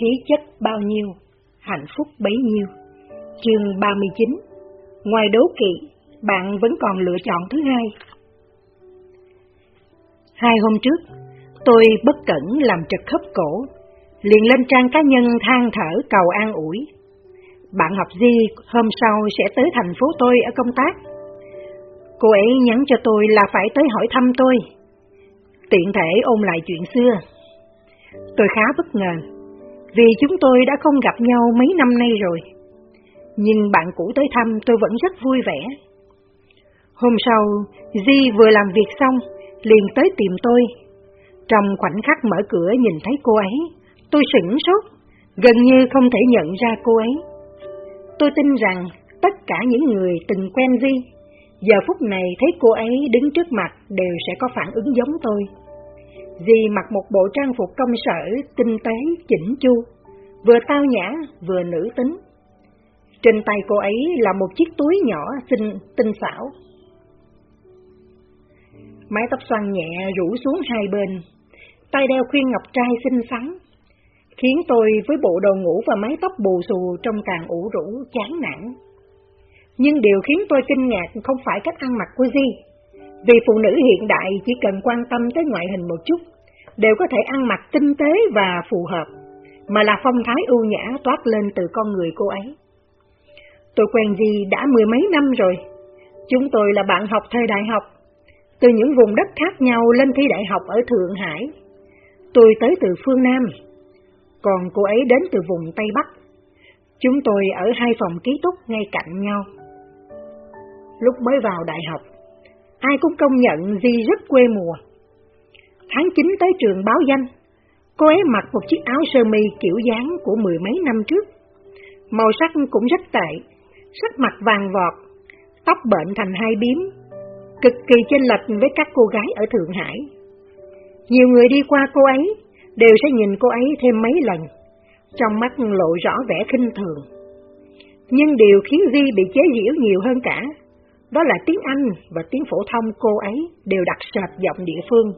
khí chất bao nhiêu, hạnh phúc bấy nhiêu. Chương 39 Ngoài đố kỵ, bạn vẫn còn lựa chọn thứ hai. Hai hôm trước, tôi bất cẩn làm trật khớp cổ, liền lên trang cá nhân than thở cầu an ủi. Bạn học Di hôm sau sẽ tới thành phố tôi ở công tác. Cô ấy nhắn cho tôi là phải tới hỏi thăm tôi, tiện thể ôn lại chuyện xưa. Tôi khá bất ngờ, vì chúng tôi đã không gặp nhau mấy năm nay rồi. Nhưng bạn cũ tới thăm tôi vẫn rất vui vẻ. Hôm sau, Di vừa làm việc xong, liền tới tìm tôi. Trong khoảnh khắc mở cửa nhìn thấy cô ấy, tôi sửng sốt, gần như không thể nhận ra cô ấy. Tôi tin rằng tất cả những người từng quen Di, giờ phút này thấy cô ấy đứng trước mặt đều sẽ có phản ứng giống tôi. Di mặc một bộ trang phục công sở tinh tế, chỉnh chu, vừa tao nhã, vừa nữ tính. Trên tay cô ấy là một chiếc túi nhỏ xinh tinh xảo. Mái tóc xoăn nhẹ rủ xuống hai bên, tay đeo khuyên ngọc trai xinh xắn, khiến tôi với bộ đồ ngủ và mái tóc bù xù trông càng ủ rũ, chán nản. Nhưng điều khiến tôi kinh ngạc không phải cách ăn mặc của Di, vì phụ nữ hiện đại chỉ cần quan tâm tới ngoại hình một chút, đều có thể ăn mặc tinh tế và phù hợp, mà là phong thái ưu nhã toát lên từ con người cô ấy. Tôi quen Di đã mười mấy năm rồi, chúng tôi là bạn học thời đại học, từ những vùng đất khác nhau lên thi đại học ở Thượng Hải. Tôi tới từ phương Nam, còn cô ấy đến từ vùng Tây Bắc. Chúng tôi ở hai phòng ký túc ngay cạnh nhau. Lúc mới vào đại học, ai cũng công nhận Di rất quê mùa. Tháng 9 tới trường báo danh, cô ấy mặc một chiếc áo sơ mi kiểu dáng của mười mấy năm trước. Màu sắc cũng rất tệ, sắc mặt vàng vọt, tóc bệnh thành hai biếm, cực kỳ chênh lệch với các cô gái ở Thượng Hải. Nhiều người đi qua cô ấy đều sẽ nhìn cô ấy thêm mấy lần, trong mắt lộ rõ vẻ khinh thường. Nhưng điều khiến Di bị chế giễu nhiều hơn cả đó là tiếng Anh và tiếng phổ thông cô ấy đều đặt sệt giọng địa phương.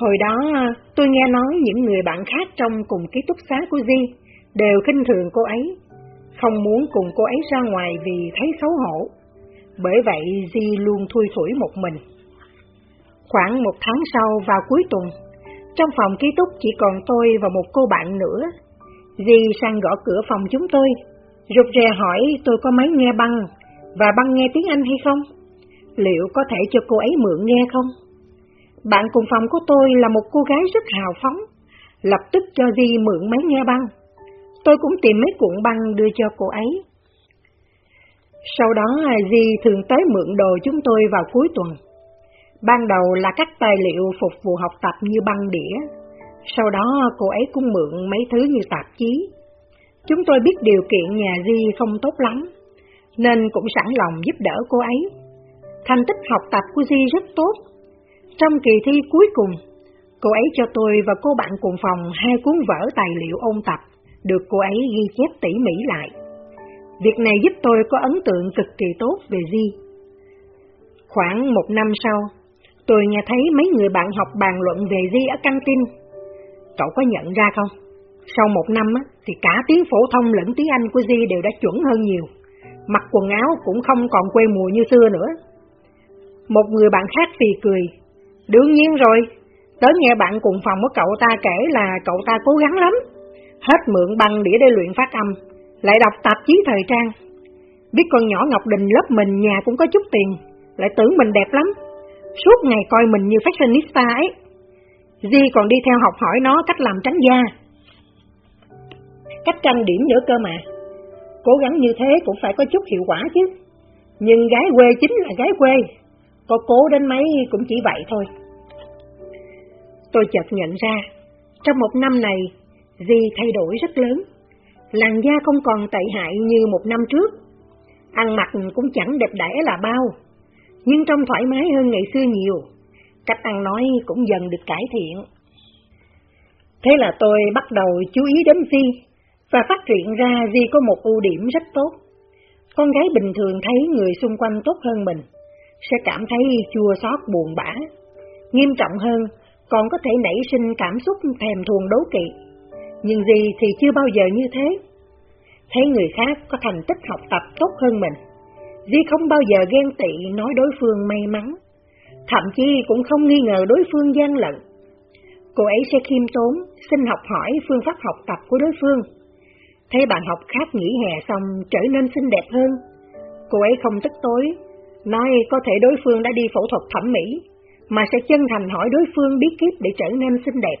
Hồi đó tôi nghe nói những người bạn khác trong cùng ký túc xá của Di đều khinh thường cô ấy, không muốn cùng cô ấy ra ngoài vì thấy xấu hổ. Bởi vậy Di luôn thui thủi một mình. Khoảng một tháng sau vào cuối tuần, trong phòng ký túc chỉ còn tôi và một cô bạn nữa. Di sang gõ cửa phòng chúng tôi, rụt rè hỏi tôi có máy nghe băng và băng nghe tiếng Anh hay không? Liệu có thể cho cô ấy mượn nghe không? Bạn cùng phòng của tôi là một cô gái rất hào phóng, lập tức cho Di mượn máy nghe băng. Tôi cũng tìm mấy cuộn băng đưa cho cô ấy. Sau đó Di thường tới mượn đồ chúng tôi vào cuối tuần. Ban đầu là các tài liệu phục vụ học tập như băng đĩa, sau đó cô ấy cũng mượn mấy thứ như tạp chí. Chúng tôi biết điều kiện nhà Di không tốt lắm, nên cũng sẵn lòng giúp đỡ cô ấy. Thành tích học tập của Di rất tốt. Trong kỳ thi cuối cùng, cô ấy cho tôi và cô bạn cùng phòng hai cuốn vở tài liệu ôn tập, được cô ấy ghi chép tỉ mỉ lại. Việc này giúp tôi có ấn tượng cực kỳ tốt về Di. Khoảng một năm sau, tôi nghe thấy mấy người bạn học bàn luận về Di ở căng tin. Cậu có nhận ra không? Sau một năm thì cả tiếng phổ thông lẫn tiếng Anh của Di đều đã chuẩn hơn nhiều mặc quần áo cũng không còn quê mùa như xưa nữa. Một người bạn khác phì cười, đương nhiên rồi, tớ nghe bạn cùng phòng của cậu ta kể là cậu ta cố gắng lắm, hết mượn băng đĩa để luyện phát âm, lại đọc tạp chí thời trang. Biết con nhỏ Ngọc Đình lớp mình nhà cũng có chút tiền, lại tưởng mình đẹp lắm, suốt ngày coi mình như fashionista ấy. Di còn đi theo học hỏi nó cách làm trắng da. Cách tranh điểm nữa cơ mà cố gắng như thế cũng phải có chút hiệu quả chứ. Nhưng gái quê chính là gái quê, có cố đến mấy cũng chỉ vậy thôi. Tôi chợt nhận ra, trong một năm này, Di thay đổi rất lớn. Làn da không còn tệ hại như một năm trước. Ăn mặc cũng chẳng đẹp đẽ là bao, nhưng trông thoải mái hơn ngày xưa nhiều. Cách ăn nói cũng dần được cải thiện. Thế là tôi bắt đầu chú ý đến Di và phát hiện ra Di có một ưu điểm rất tốt. Con gái bình thường thấy người xung quanh tốt hơn mình, sẽ cảm thấy chua xót buồn bã. Nghiêm trọng hơn, còn có thể nảy sinh cảm xúc thèm thuồng đố kỵ. Nhưng gì thì chưa bao giờ như thế. Thấy người khác có thành tích học tập tốt hơn mình, Di không bao giờ ghen tị nói đối phương may mắn, thậm chí cũng không nghi ngờ đối phương gian lận. Cô ấy sẽ khiêm tốn, xin học hỏi phương pháp học tập của đối phương. Thấy bạn học khác nghỉ hè xong trở nên xinh đẹp hơn. Cô ấy không tức tối, nói có thể đối phương đã đi phẫu thuật thẩm mỹ, mà sẽ chân thành hỏi đối phương biết kiếp để trở nên xinh đẹp.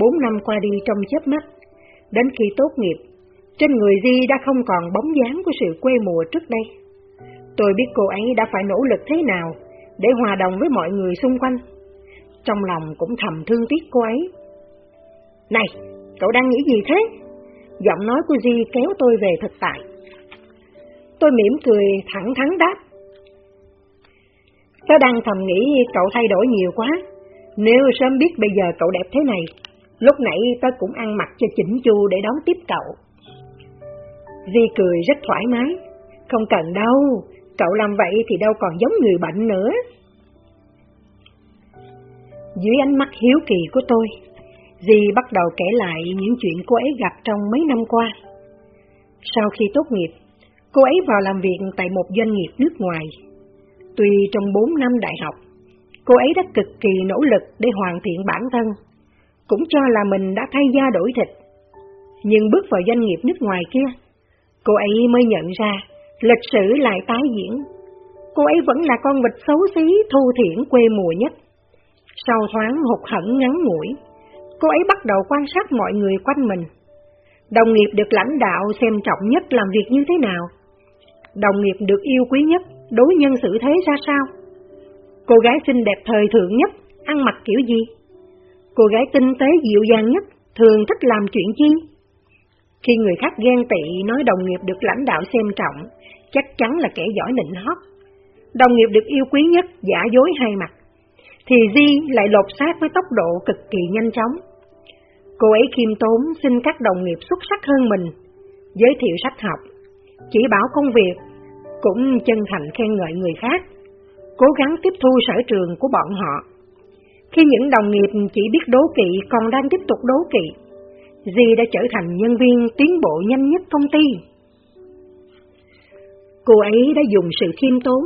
Bốn năm qua đi trong chớp mắt, đến khi tốt nghiệp, trên người Di đã không còn bóng dáng của sự quê mùa trước đây. Tôi biết cô ấy đã phải nỗ lực thế nào để hòa đồng với mọi người xung quanh. Trong lòng cũng thầm thương tiếc cô ấy. Này, cậu đang nghĩ gì thế? Giọng nói của Di kéo tôi về thực tại. Tôi mỉm cười thẳng thắn đáp. Tớ đang thầm nghĩ cậu thay đổi nhiều quá. Nếu sớm biết bây giờ cậu đẹp thế này, lúc nãy tớ cũng ăn mặc cho chỉnh chu để đón tiếp cậu. Di cười rất thoải mái. Không cần đâu, cậu làm vậy thì đâu còn giống người bệnh nữa. Dưới ánh mắt hiếu kỳ của tôi, Di bắt đầu kể lại những chuyện cô ấy gặp trong mấy năm qua. Sau khi tốt nghiệp, cô ấy vào làm việc tại một doanh nghiệp nước ngoài. Tuy trong 4 năm đại học, cô ấy đã cực kỳ nỗ lực để hoàn thiện bản thân, cũng cho là mình đã thay da đổi thịt. Nhưng bước vào doanh nghiệp nước ngoài kia, Cô ấy mới nhận ra, lịch sử lại tái diễn. Cô ấy vẫn là con vịt xấu xí, thu thiển quê mùa nhất. Sau thoáng hụt hẫng ngắn ngủi, cô ấy bắt đầu quan sát mọi người quanh mình. Đồng nghiệp được lãnh đạo xem trọng nhất làm việc như thế nào? Đồng nghiệp được yêu quý nhất, đối nhân xử thế ra sao? Cô gái xinh đẹp thời thượng nhất, ăn mặc kiểu gì? Cô gái tinh tế dịu dàng nhất, thường thích làm chuyện chi? Khi người khác ghen tị nói đồng nghiệp được lãnh đạo xem trọng, chắc chắn là kẻ giỏi nịnh hót. Đồng nghiệp được yêu quý nhất giả dối hai mặt, thì Di lại lột xác với tốc độ cực kỳ nhanh chóng. Cô ấy khiêm tốn xin các đồng nghiệp xuất sắc hơn mình, giới thiệu sách học, chỉ bảo công việc, cũng chân thành khen ngợi người khác, cố gắng tiếp thu sở trường của bọn họ. Khi những đồng nghiệp chỉ biết đố kỵ còn đang tiếp tục đố kỵ, Di đã trở thành nhân viên tiến bộ nhanh nhất công ty. Cô ấy đã dùng sự khiêm tốn,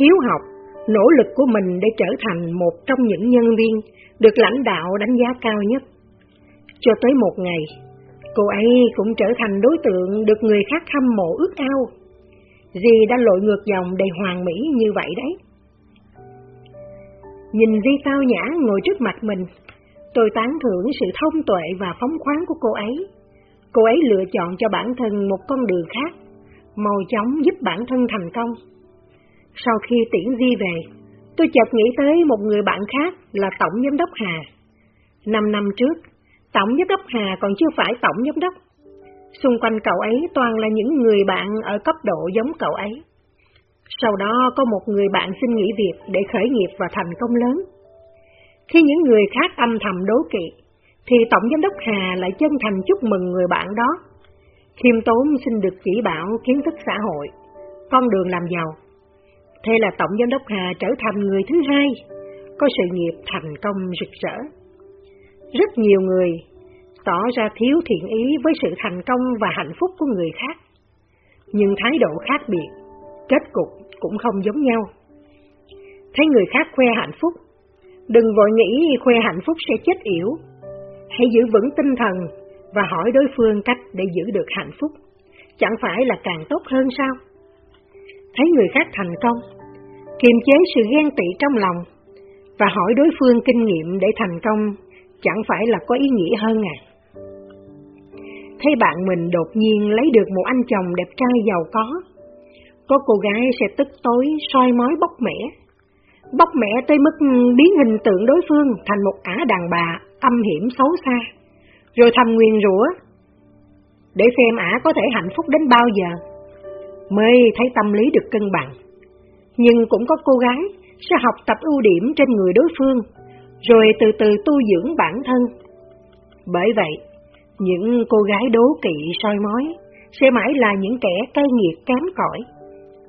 hiếu học, nỗ lực của mình để trở thành một trong những nhân viên được lãnh đạo đánh giá cao nhất. Cho tới một ngày, cô ấy cũng trở thành đối tượng được người khác hâm mộ ước ao. Di đã lội ngược dòng đầy hoàng mỹ như vậy đấy. Nhìn Di tao nhã ngồi trước mặt mình, Tôi tán thưởng sự thông tuệ và phóng khoáng của cô ấy. Cô ấy lựa chọn cho bản thân một con đường khác, màu chóng giúp bản thân thành công. Sau khi tiễn Di về, tôi chợt nghĩ tới một người bạn khác là Tổng Giám đốc Hà. Năm năm trước, Tổng Giám đốc Hà còn chưa phải Tổng Giám đốc. Xung quanh cậu ấy toàn là những người bạn ở cấp độ giống cậu ấy. Sau đó có một người bạn xin nghỉ việc để khởi nghiệp và thành công lớn. Khi những người khác âm thầm đố kỵ, thì Tổng Giám đốc Hà lại chân thành chúc mừng người bạn đó. Khiêm tốn xin được chỉ bảo kiến thức xã hội, con đường làm giàu. Thế là Tổng Giám đốc Hà trở thành người thứ hai, có sự nghiệp thành công rực rỡ. Rất nhiều người tỏ ra thiếu thiện ý với sự thành công và hạnh phúc của người khác, nhưng thái độ khác biệt, kết cục cũng không giống nhau. Thấy người khác khoe hạnh phúc, Đừng vội nghĩ khoe hạnh phúc sẽ chết yểu. Hãy giữ vững tinh thần và hỏi đối phương cách để giữ được hạnh phúc. Chẳng phải là càng tốt hơn sao? Thấy người khác thành công, kiềm chế sự ghen tị trong lòng và hỏi đối phương kinh nghiệm để thành công chẳng phải là có ý nghĩa hơn à? Thấy bạn mình đột nhiên lấy được một anh chồng đẹp trai giàu có, có cô gái sẽ tức tối soi mói bóc mẻ bóc mẻ tới mức biến hình tượng đối phương thành một ả đàn bà âm hiểm xấu xa, rồi thầm nguyền rủa để xem ả có thể hạnh phúc đến bao giờ, mới thấy tâm lý được cân bằng. Nhưng cũng có cô gái sẽ học tập ưu điểm trên người đối phương, rồi từ từ tu dưỡng bản thân. Bởi vậy, những cô gái đố kỵ soi mói sẽ mãi là những kẻ cay nghiệt kém cỏi,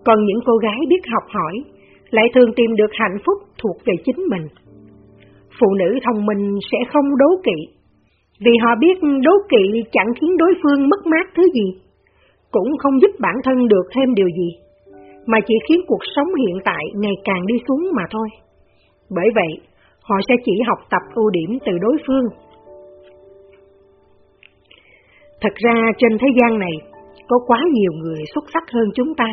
còn những cô gái biết học hỏi lại thường tìm được hạnh phúc thuộc về chính mình. Phụ nữ thông minh sẽ không đố kỵ, Vì họ biết đố kỵ chẳng khiến đối phương mất mát thứ gì, cũng không giúp bản thân được thêm điều gì, mà chỉ khiến cuộc sống hiện tại ngày càng đi xuống mà thôi. Bởi vậy, họ sẽ chỉ học tập ưu điểm từ đối phương. Thật ra trên thế gian này, có quá nhiều người xuất sắc hơn chúng ta.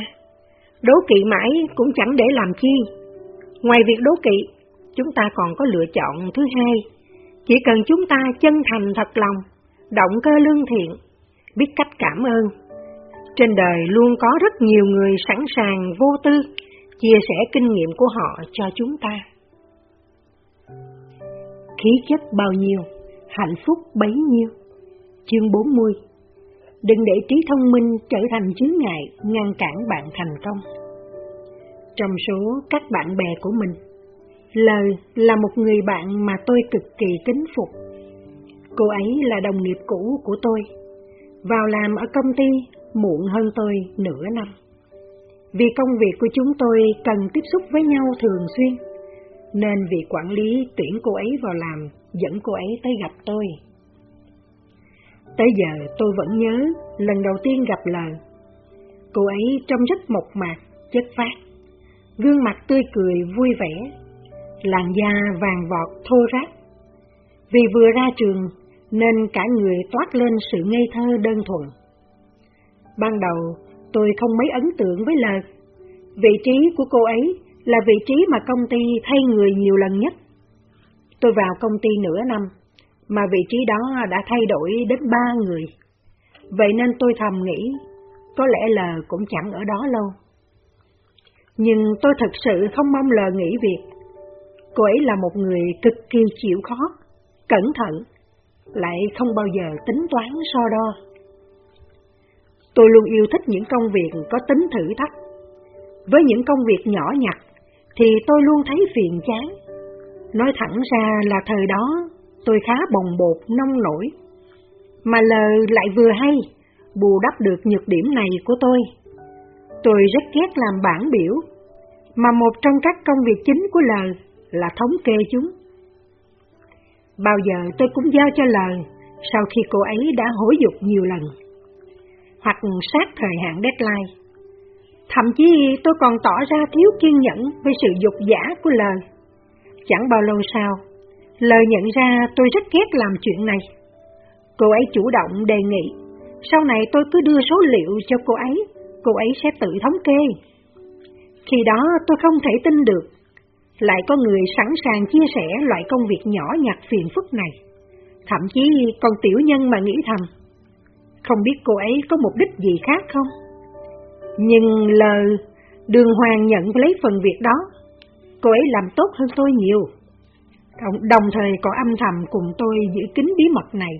Đố kỵ mãi cũng chẳng để làm chi. Ngoài việc đố kỵ, chúng ta còn có lựa chọn thứ hai. Chỉ cần chúng ta chân thành thật lòng, động cơ lương thiện, biết cách cảm ơn. Trên đời luôn có rất nhiều người sẵn sàng vô tư, chia sẻ kinh nghiệm của họ cho chúng ta. Khí chất bao nhiêu, hạnh phúc bấy nhiêu. Chương 40 Đừng để trí thông minh trở thành chướng ngại ngăn cản bạn thành công. Trong số các bạn bè của mình, Lời là một người bạn mà tôi cực kỳ kính phục. Cô ấy là đồng nghiệp cũ của tôi, vào làm ở công ty muộn hơn tôi nửa năm. Vì công việc của chúng tôi cần tiếp xúc với nhau thường xuyên, nên vị quản lý tuyển cô ấy vào làm dẫn cô ấy tới gặp tôi. Tới giờ tôi vẫn nhớ lần đầu tiên gặp lời. Cô ấy trông rất mộc mạc, chất phát, gương mặt tươi cười vui vẻ, làn da vàng vọt thô ráp. Vì vừa ra trường nên cả người toát lên sự ngây thơ đơn thuần. Ban đầu tôi không mấy ấn tượng với lời. Vị trí của cô ấy là vị trí mà công ty thay người nhiều lần nhất. Tôi vào công ty nửa năm, mà vị trí đó đã thay đổi đến ba người. Vậy nên tôi thầm nghĩ, có lẽ là cũng chẳng ở đó lâu. Nhưng tôi thật sự không mong lờ nghỉ việc. Cô ấy là một người cực kỳ chịu khó, cẩn thận, lại không bao giờ tính toán so đo. Tôi luôn yêu thích những công việc có tính thử thách. Với những công việc nhỏ nhặt thì tôi luôn thấy phiền chán. Nói thẳng ra là thời đó tôi khá bồng bột, nông nổi. Mà lời lại vừa hay, bù đắp được nhược điểm này của tôi. Tôi rất ghét làm bản biểu, mà một trong các công việc chính của lời là thống kê chúng. Bao giờ tôi cũng giao cho lời sau khi cô ấy đã hối dục nhiều lần, hoặc sát thời hạn deadline. Thậm chí tôi còn tỏ ra thiếu kiên nhẫn với sự dục giả của lời. Chẳng bao lâu sau, lời nhận ra tôi rất ghét làm chuyện này. Cô ấy chủ động đề nghị, sau này tôi cứ đưa số liệu cho cô ấy, cô ấy sẽ tự thống kê. Khi đó tôi không thể tin được lại có người sẵn sàng chia sẻ loại công việc nhỏ nhặt phiền phức này. Thậm chí còn tiểu nhân mà nghĩ thầm, không biết cô ấy có mục đích gì khác không? Nhưng lời đường hoàng nhận lấy phần việc đó, cô ấy làm tốt hơn tôi nhiều. Đồng thời còn âm thầm cùng tôi giữ kín bí mật này.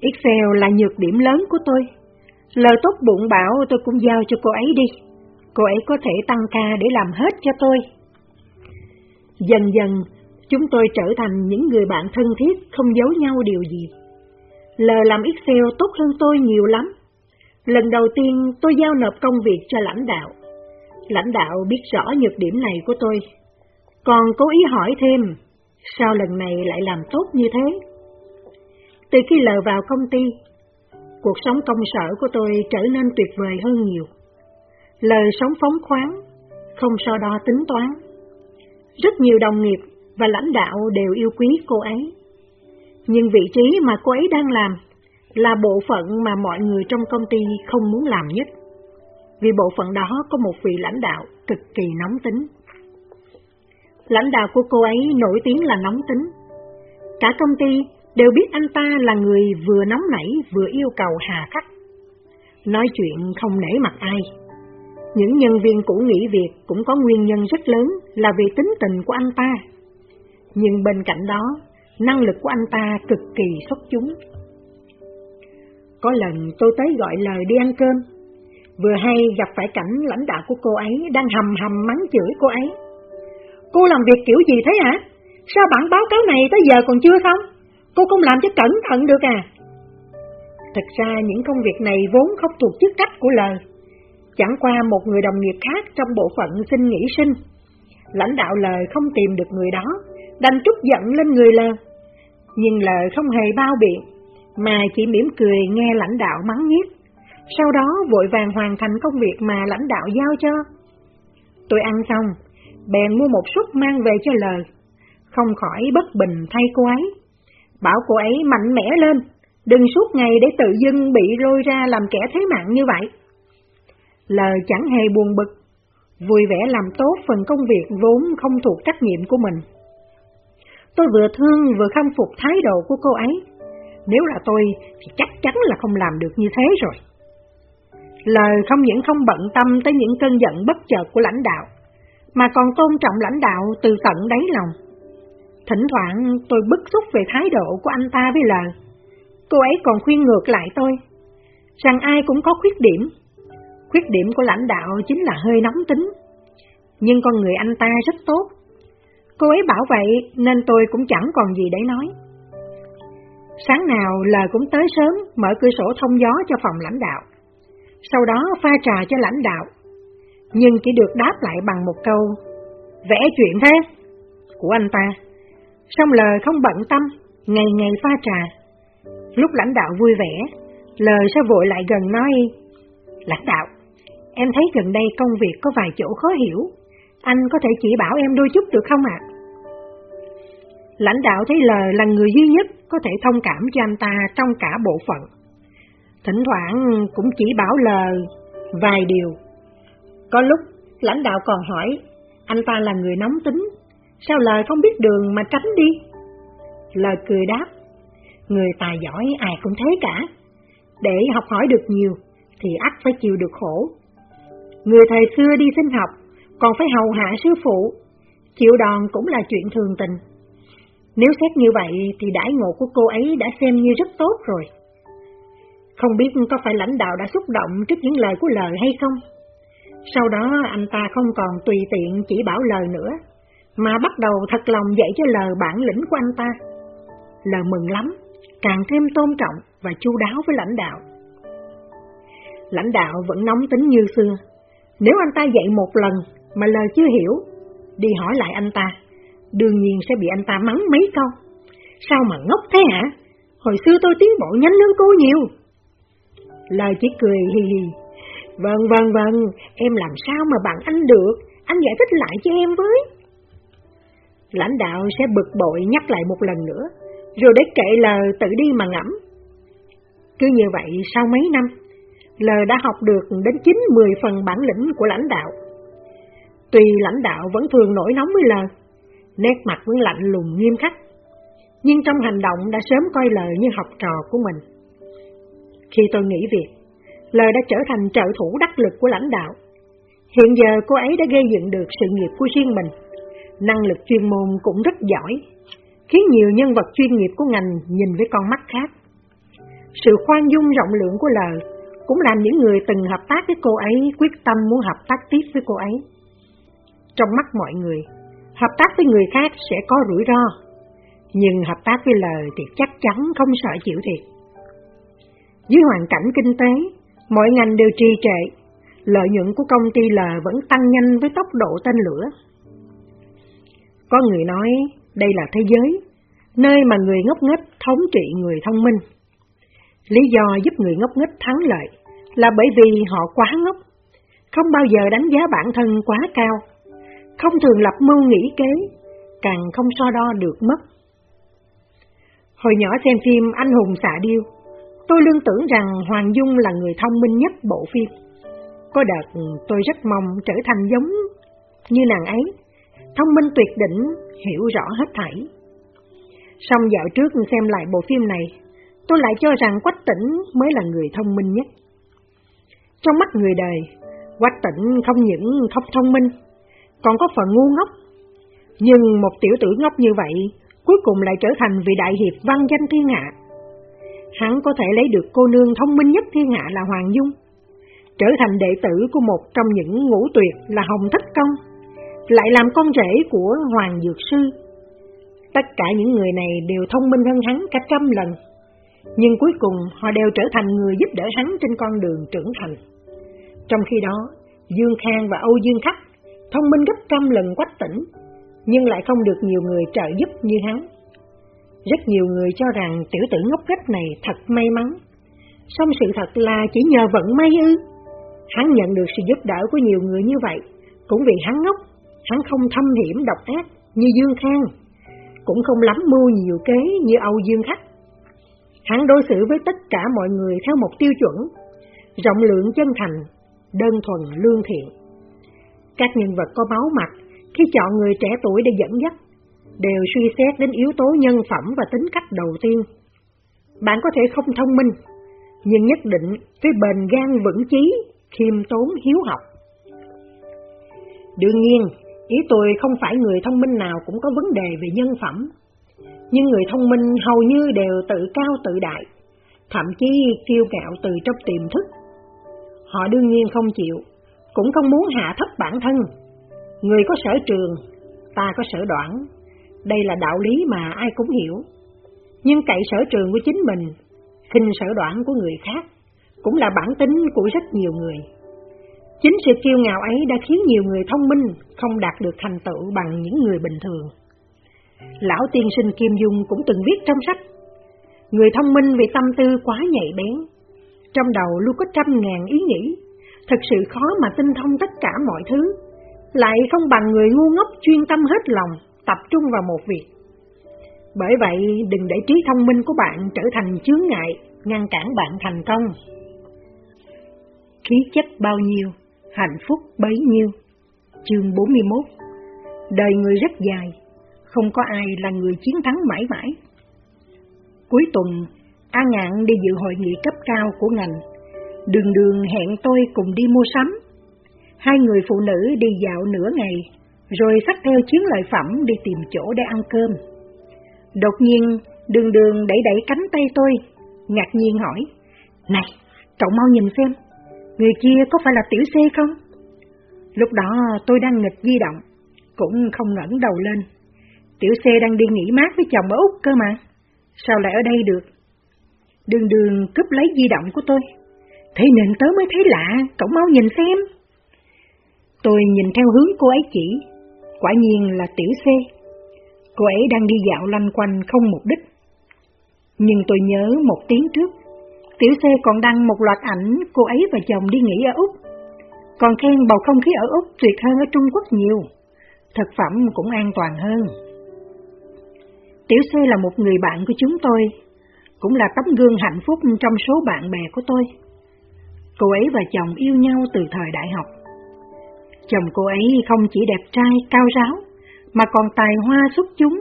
Excel là nhược điểm lớn của tôi. Lời tốt bụng bảo tôi cũng giao cho cô ấy đi. Cô ấy có thể tăng ca để làm hết cho tôi. Dần dần, chúng tôi trở thành những người bạn thân thiết không giấu nhau điều gì. lờ làm Excel tốt hơn tôi nhiều lắm. Lần đầu tiên tôi giao nộp công việc cho lãnh đạo. Lãnh đạo biết rõ nhược điểm này của tôi, còn cố ý hỏi thêm, sao lần này lại làm tốt như thế? Từ khi lờ vào công ty, cuộc sống công sở của tôi trở nên tuyệt vời hơn nhiều. Lời sống phóng khoáng, không so đo tính toán, rất nhiều đồng nghiệp và lãnh đạo đều yêu quý cô ấy. Nhưng vị trí mà cô ấy đang làm là bộ phận mà mọi người trong công ty không muốn làm nhất. Vì bộ phận đó có một vị lãnh đạo cực kỳ nóng tính. Lãnh đạo của cô ấy nổi tiếng là nóng tính. Cả công ty đều biết anh ta là người vừa nóng nảy vừa yêu cầu hà khắc. Nói chuyện không nể mặt ai. Những nhân viên cũ nghỉ việc cũng có nguyên nhân rất lớn là vì tính tình của anh ta. Nhưng bên cạnh đó, năng lực của anh ta cực kỳ xuất chúng. Có lần tôi tới gọi lời đi ăn cơm, vừa hay gặp phải cảnh lãnh đạo của cô ấy đang hầm hầm mắng chửi cô ấy. Cô làm việc kiểu gì thế hả? Sao bản báo cáo này tới giờ còn chưa xong? Cô không làm cho cẩn thận được à? Thật ra những công việc này vốn không thuộc chức trách của lời Chẳng qua một người đồng nghiệp khác trong bộ phận xin nghỉ sinh. Lãnh đạo lời không tìm được người đó, đành trút giận lên người lờ. Nhưng lời không hề bao biện, mà chỉ mỉm cười nghe lãnh đạo mắng nhiếc. Sau đó vội vàng hoàn thành công việc mà lãnh đạo giao cho. Tôi ăn xong, bèn mua một suất mang về cho lời, không khỏi bất bình thay cô ấy. Bảo cô ấy mạnh mẽ lên, đừng suốt ngày để tự dưng bị lôi ra làm kẻ thế mạng như vậy. Lời chẳng hề buồn bực, vui vẻ làm tốt phần công việc vốn không thuộc trách nhiệm của mình. Tôi vừa thương vừa khâm phục thái độ của cô ấy. Nếu là tôi thì chắc chắn là không làm được như thế rồi. Lời không những không bận tâm tới những cơn giận bất chợt của lãnh đạo, mà còn tôn trọng lãnh đạo từ tận đáy lòng. Thỉnh thoảng tôi bức xúc về thái độ của anh ta với lời. Cô ấy còn khuyên ngược lại tôi, rằng ai cũng có khuyết điểm. Khuyết điểm của lãnh đạo chính là hơi nóng tính. Nhưng con người anh ta rất tốt. Cô ấy bảo vậy nên tôi cũng chẳng còn gì để nói. Sáng nào lời cũng tới sớm mở cửa sổ thông gió cho phòng lãnh đạo. Sau đó pha trà cho lãnh đạo. Nhưng chỉ được đáp lại bằng một câu, vẽ chuyện thế, của anh ta. Xong lời không bận tâm, ngày ngày pha trà. Lúc lãnh đạo vui vẻ, lời sẽ vội lại gần nói, lãnh đạo, em thấy gần đây công việc có vài chỗ khó hiểu, anh có thể chỉ bảo em đôi chút được không ạ? Lãnh đạo thấy lời là người duy nhất có thể thông cảm cho anh ta trong cả bộ phận. Thỉnh thoảng cũng chỉ bảo lời vài điều. Có lúc lãnh đạo còn hỏi, anh ta là người nóng tính, sao lời không biết đường mà tránh đi? Lời cười đáp, người tài giỏi ai cũng thế cả, để học hỏi được nhiều thì ắt phải chịu được khổ. Người thầy xưa đi sinh học, còn phải hầu hạ sư phụ, chịu đòn cũng là chuyện thường tình. Nếu xét như vậy thì đãi ngộ của cô ấy đã xem như rất tốt rồi. Không biết có phải lãnh đạo đã xúc động trước những lời của lời hay không? Sau đó anh ta không còn tùy tiện chỉ bảo lời nữa, mà bắt đầu thật lòng dạy cho lời bản lĩnh của anh ta. Lời mừng lắm, càng thêm tôn trọng và chu đáo với lãnh đạo. Lãnh đạo vẫn nóng tính như xưa, nếu anh ta dạy một lần mà lời chưa hiểu, đi hỏi lại anh ta, đương nhiên sẽ bị anh ta mắng mấy câu. Sao mà ngốc thế hả? Hồi xưa tôi tiến bộ nhanh hơn cô nhiều. Lời chỉ cười hì hì. Vâng vâng vâng, em làm sao mà bằng anh được, anh giải thích lại cho em với. Lãnh đạo sẽ bực bội nhắc lại một lần nữa, rồi để kệ Lờ tự đi mà ngẫm. Cứ như vậy sau mấy năm, Lờ đã học được đến 9-10 phần bản lĩnh của lãnh đạo. Tuy lãnh đạo vẫn thường nổi nóng với Lờ nét mặt vẫn lạnh lùng nghiêm khắc, nhưng trong hành động đã sớm coi lời như học trò của mình. Khi tôi nghỉ việc, lời đã trở thành trợ thủ đắc lực của lãnh đạo. Hiện giờ cô ấy đã gây dựng được sự nghiệp của riêng mình, năng lực chuyên môn cũng rất giỏi, khiến nhiều nhân vật chuyên nghiệp của ngành nhìn với con mắt khác. Sự khoan dung rộng lượng của lời cũng làm những người từng hợp tác với cô ấy quyết tâm muốn hợp tác tiếp với cô ấy. Trong mắt mọi người, hợp tác với người khác sẽ có rủi ro, nhưng hợp tác với lời thì chắc chắn không sợ chịu thiệt. Dưới hoàn cảnh kinh tế, mọi ngành đều trì trệ, lợi nhuận của công ty L vẫn tăng nhanh với tốc độ tên lửa. Có người nói đây là thế giới, nơi mà người ngốc nghếch thống trị người thông minh. Lý do giúp người ngốc nghếch thắng lợi là bởi vì họ quá ngốc, không bao giờ đánh giá bản thân quá cao, không thường lập mưu nghĩ kế, càng không so đo được mất. Hồi nhỏ xem phim Anh hùng xạ điêu, tôi luôn tưởng rằng Hoàng Dung là người thông minh nhất bộ phim. Có đợt tôi rất mong trở thành giống như nàng ấy, thông minh tuyệt đỉnh, hiểu rõ hết thảy. Xong dạo trước xem lại bộ phim này, tôi lại cho rằng Quách Tĩnh mới là người thông minh nhất. Trong mắt người đời, Quách Tĩnh không những không thông minh, còn có phần ngu ngốc. Nhưng một tiểu tử ngốc như vậy, cuối cùng lại trở thành vị đại hiệp văn danh thiên hạ. Hắn có thể lấy được cô nương thông minh nhất thiên hạ là Hoàng Dung, trở thành đệ tử của một trong những ngũ tuyệt là Hồng Thất Công, lại làm con rể của Hoàng Dược Sư. Tất cả những người này đều thông minh hơn hắn cả trăm lần, nhưng cuối cùng họ đều trở thành người giúp đỡ hắn trên con đường trưởng thành. Trong khi đó, Dương Khang và Âu Dương Khắc thông minh gấp trăm lần quách tỉnh, nhưng lại không được nhiều người trợ giúp như hắn. Rất nhiều người cho rằng tiểu tử ngốc nghếch này thật may mắn. Song sự thật là chỉ nhờ vận may ư. Hắn nhận được sự giúp đỡ của nhiều người như vậy, cũng vì hắn ngốc, hắn không thâm hiểm độc ác như Dương Khang, cũng không lắm mưu nhiều kế như Âu Dương Khắc. Hắn đối xử với tất cả mọi người theo một tiêu chuẩn, rộng lượng chân thành, đơn thuần lương thiện. Các nhân vật có máu mặt khi chọn người trẻ tuổi để dẫn dắt, đều suy xét đến yếu tố nhân phẩm và tính cách đầu tiên. Bạn có thể không thông minh, nhưng nhất định phải bền gan vững chí, khiêm tốn hiếu học. Đương nhiên, ý tôi không phải người thông minh nào cũng có vấn đề về nhân phẩm, nhưng người thông minh hầu như đều tự cao tự đại, thậm chí kiêu ngạo từ trong tiềm thức. Họ đương nhiên không chịu, cũng không muốn hạ thấp bản thân. Người có sở trường, ta có sở đoạn, đây là đạo lý mà ai cũng hiểu. Nhưng cậy sở trường của chính mình, khinh sở đoạn của người khác, cũng là bản tính của rất nhiều người. Chính sự kiêu ngạo ấy đã khiến nhiều người thông minh không đạt được thành tựu bằng những người bình thường. Lão tiên sinh Kim Dung cũng từng viết trong sách, người thông minh vì tâm tư quá nhạy bén, trong đầu luôn có trăm ngàn ý nghĩ, thật sự khó mà tinh thông tất cả mọi thứ, lại không bằng người ngu ngốc chuyên tâm hết lòng, tập trung vào một việc. Bởi vậy, đừng để trí thông minh của bạn trở thành chướng ngại, ngăn cản bạn thành công. Khí chất bao nhiêu, hạnh phúc bấy nhiêu. Chương 41 Đời người rất dài, không có ai là người chiến thắng mãi mãi. Cuối tuần, A Ngạn đi dự hội nghị cấp cao của ngành. Đường đường hẹn tôi cùng đi mua sắm. Hai người phụ nữ đi dạo nửa ngày, rồi xách theo chiến lợi phẩm đi tìm chỗ để ăn cơm. Đột nhiên, đường đường đẩy đẩy cánh tay tôi, ngạc nhiên hỏi, Này, cậu mau nhìn xem, người kia có phải là tiểu C không? Lúc đó tôi đang nghịch di động, cũng không ngẩng đầu lên. Tiểu C đang đi nghỉ mát với chồng ở Úc cơ mà, sao lại ở đây được? Đường đường cướp lấy di động của tôi. Thế nên tớ mới thấy lạ, cậu mau nhìn xem. Tôi nhìn theo hướng cô ấy chỉ, quả nhiên là tiểu C. Cô ấy đang đi dạo lanh quanh không mục đích. Nhưng tôi nhớ một tiếng trước, tiểu C còn đăng một loạt ảnh cô ấy và chồng đi nghỉ ở Úc. Còn khen bầu không khí ở Úc tuyệt hơn ở Trung Quốc nhiều, thực phẩm cũng an toàn hơn. Tiểu C là một người bạn của chúng tôi, cũng là tấm gương hạnh phúc trong số bạn bè của tôi. Cô ấy và chồng yêu nhau từ thời đại học. Chồng cô ấy không chỉ đẹp trai, cao ráo, mà còn tài hoa xuất chúng.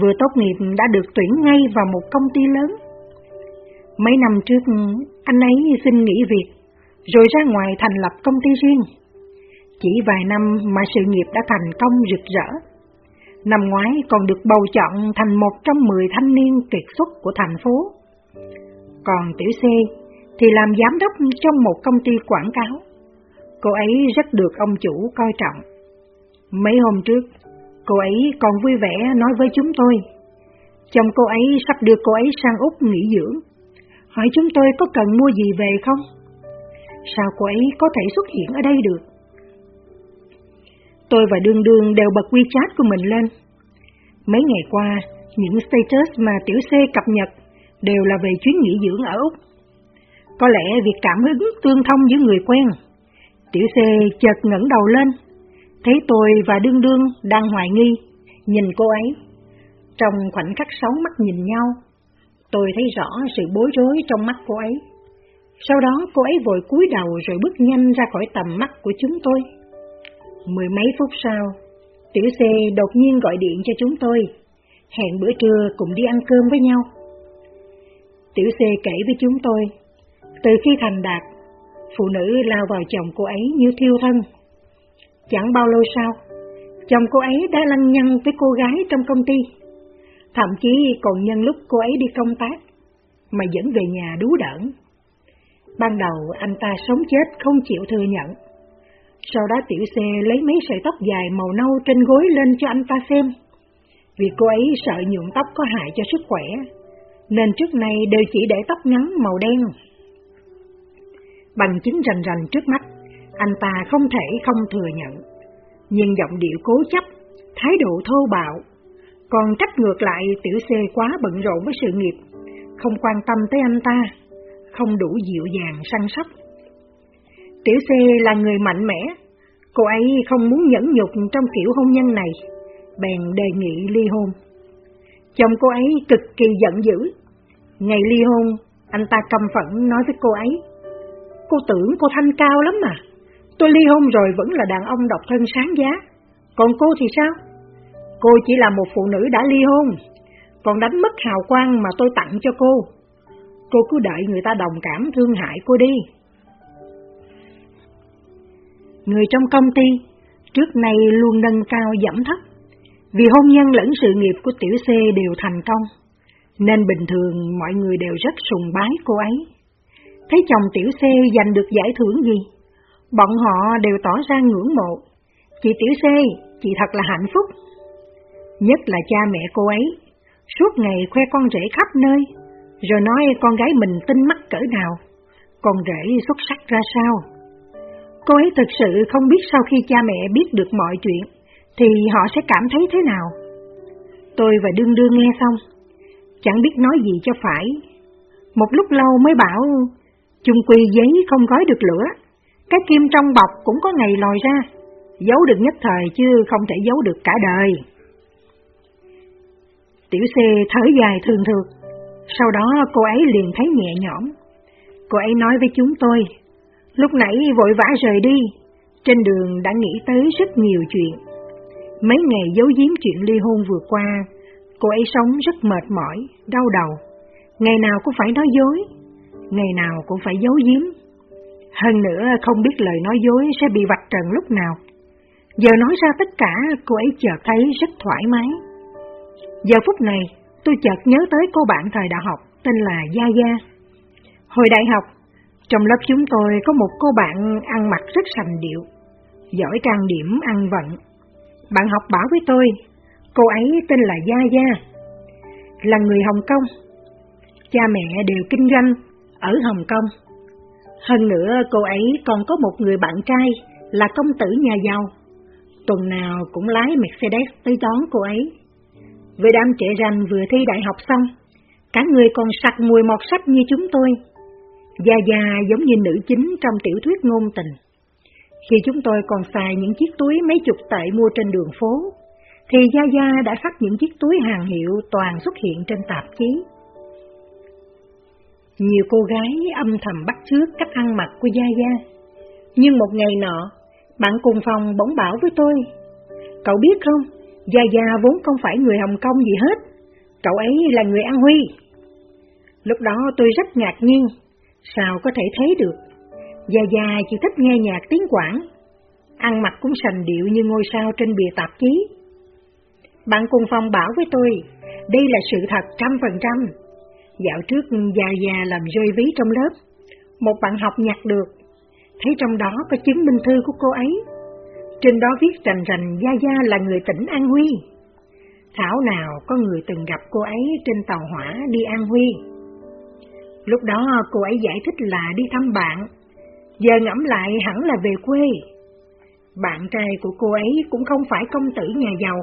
Vừa tốt nghiệp đã được tuyển ngay vào một công ty lớn. Mấy năm trước, anh ấy xin nghỉ việc, rồi ra ngoài thành lập công ty riêng. Chỉ vài năm mà sự nghiệp đã thành công rực rỡ. Năm ngoái còn được bầu chọn thành một trong mười thanh niên kiệt xuất của thành phố. Còn tiểu C thì làm giám đốc trong một công ty quảng cáo. Cô ấy rất được ông chủ coi trọng. Mấy hôm trước, cô ấy còn vui vẻ nói với chúng tôi. Chồng cô ấy sắp đưa cô ấy sang Úc nghỉ dưỡng. Hỏi chúng tôi có cần mua gì về không? Sao cô ấy có thể xuất hiện ở đây được? Tôi và Đương Đương đều bật WeChat của mình lên. Mấy ngày qua, những status mà Tiểu C cập nhật đều là về chuyến nghỉ dưỡng ở Úc. Có lẽ việc cảm hứng tương thông giữa người quen. Tiểu C chợt ngẩng đầu lên, thấy tôi và Đương Đương đang hoài nghi, nhìn cô ấy. Trong khoảnh khắc sáu mắt nhìn nhau, tôi thấy rõ sự bối rối trong mắt cô ấy. Sau đó cô ấy vội cúi đầu rồi bước nhanh ra khỏi tầm mắt của chúng tôi. Mười mấy phút sau, Tiểu C đột nhiên gọi điện cho chúng tôi, hẹn bữa trưa cùng đi ăn cơm với nhau. Tiểu C kể với chúng tôi, từ khi thành đạt, phụ nữ lao vào chồng cô ấy như thiêu thân. Chẳng bao lâu sau, chồng cô ấy đã lăng nhăng với cô gái trong công ty, thậm chí còn nhân lúc cô ấy đi công tác, mà dẫn về nhà đú đỡn. Ban đầu anh ta sống chết không chịu thừa nhận. Sau đó tiểu xe lấy mấy sợi tóc dài màu nâu trên gối lên cho anh ta xem. Vì cô ấy sợ nhuộm tóc có hại cho sức khỏe, nên trước nay đều chỉ để tóc ngắn màu đen. Bằng chứng rành rành trước mắt, anh ta không thể không thừa nhận. Nhưng giọng điệu cố chấp, thái độ thô bạo, Còn trách ngược lại tiểu xê quá bận rộn với sự nghiệp, không quan tâm tới anh ta, không đủ dịu dàng săn sóc. Tiểu xê là người mạnh mẽ, cô ấy không muốn nhẫn nhục trong kiểu hôn nhân này, bèn đề nghị ly hôn. Chồng cô ấy cực kỳ giận dữ. Ngày ly hôn, anh ta căm phẫn nói với cô ấy. Cô tưởng cô thanh cao lắm mà. Tôi ly hôn rồi vẫn là đàn ông độc thân sáng giá. Còn cô thì sao? Cô chỉ là một phụ nữ đã ly hôn, còn đánh mất hào quang mà tôi tặng cho cô. Cô cứ đợi người ta đồng cảm thương hại cô đi. Người trong công ty trước nay luôn nâng cao giảm thấp, vì hôn nhân lẫn sự nghiệp của tiểu C đều thành công, nên bình thường mọi người đều rất sùng bái cô ấy. Thấy chồng tiểu C giành được giải thưởng gì, bọn họ đều tỏ ra ngưỡng mộ. Chị tiểu C, chị thật là hạnh phúc. Nhất là cha mẹ cô ấy, suốt ngày khoe con rể khắp nơi, rồi nói con gái mình tinh mắt cỡ nào, con rể xuất sắc ra sao. Cô ấy thực sự không biết sau khi cha mẹ biết được mọi chuyện, thì họ sẽ cảm thấy thế nào. Tôi và đương đương nghe xong, chẳng biết nói gì cho phải. Một lúc lâu mới bảo, chung quy giấy không gói được lửa, cái kim trong bọc cũng có ngày lòi ra, giấu được nhất thời chứ không thể giấu được cả đời. Tiểu C thở dài thường thường, sau đó cô ấy liền thấy nhẹ nhõm. Cô ấy nói với chúng tôi, lúc nãy vội vã rời đi, trên đường đã nghĩ tới rất nhiều chuyện. Mấy ngày giấu giếm chuyện ly hôn vừa qua, cô ấy sống rất mệt mỏi, đau đầu. Ngày nào cũng phải nói dối, ngày nào cũng phải giấu giếm. Hơn nữa không biết lời nói dối sẽ bị vạch trần lúc nào. Giờ nói ra tất cả, cô ấy chợt thấy rất thoải mái. Giờ phút này, tôi chợt nhớ tới cô bạn thời đại học tên là Gia Gia. Hồi đại học, trong lớp chúng tôi có một cô bạn ăn mặc rất sành điệu, giỏi trang điểm ăn vận. Bạn học bảo với tôi, cô ấy tên là Gia Gia, là người Hồng Kông. Cha mẹ đều kinh doanh ở Hồng Kông. Hơn nữa cô ấy còn có một người bạn trai là công tử nhà giàu. Tuần nào cũng lái Mercedes tới đón cô ấy. Với đám trẻ ranh vừa thi đại học xong, cả người còn sặc mùi mọt sách như chúng tôi. Gia Gia giống như nữ chính trong tiểu thuyết ngôn tình. Khi chúng tôi còn xài những chiếc túi mấy chục tệ mua trên đường phố, thì Gia Gia đã sắp những chiếc túi hàng hiệu toàn xuất hiện trên tạp chí. Nhiều cô gái âm thầm bắt chước cách ăn mặc của Gia Gia. Nhưng một ngày nọ, bạn cùng phòng bỗng bảo với tôi, Cậu biết không, Gia Gia vốn không phải người Hồng Kông gì hết, cậu ấy là người An Huy. Lúc đó tôi rất ngạc nhiên, sao có thể thấy được. Gia Gia chỉ thích nghe nhạc tiếng Quảng, ăn mặc cũng sành điệu như ngôi sao trên bìa tạp chí. Bạn cùng phòng bảo với tôi, đây là sự thật trăm phần trăm. Dạo trước Gia Gia làm rơi ví trong lớp, một bạn học nhặt được, thấy trong đó có chứng minh thư của cô ấy trên đó viết rành rành Gia Gia là người tỉnh An Huy. Thảo nào có người từng gặp cô ấy trên tàu hỏa đi An Huy. Lúc đó cô ấy giải thích là đi thăm bạn, giờ ngẫm lại hẳn là về quê. Bạn trai của cô ấy cũng không phải công tử nhà giàu,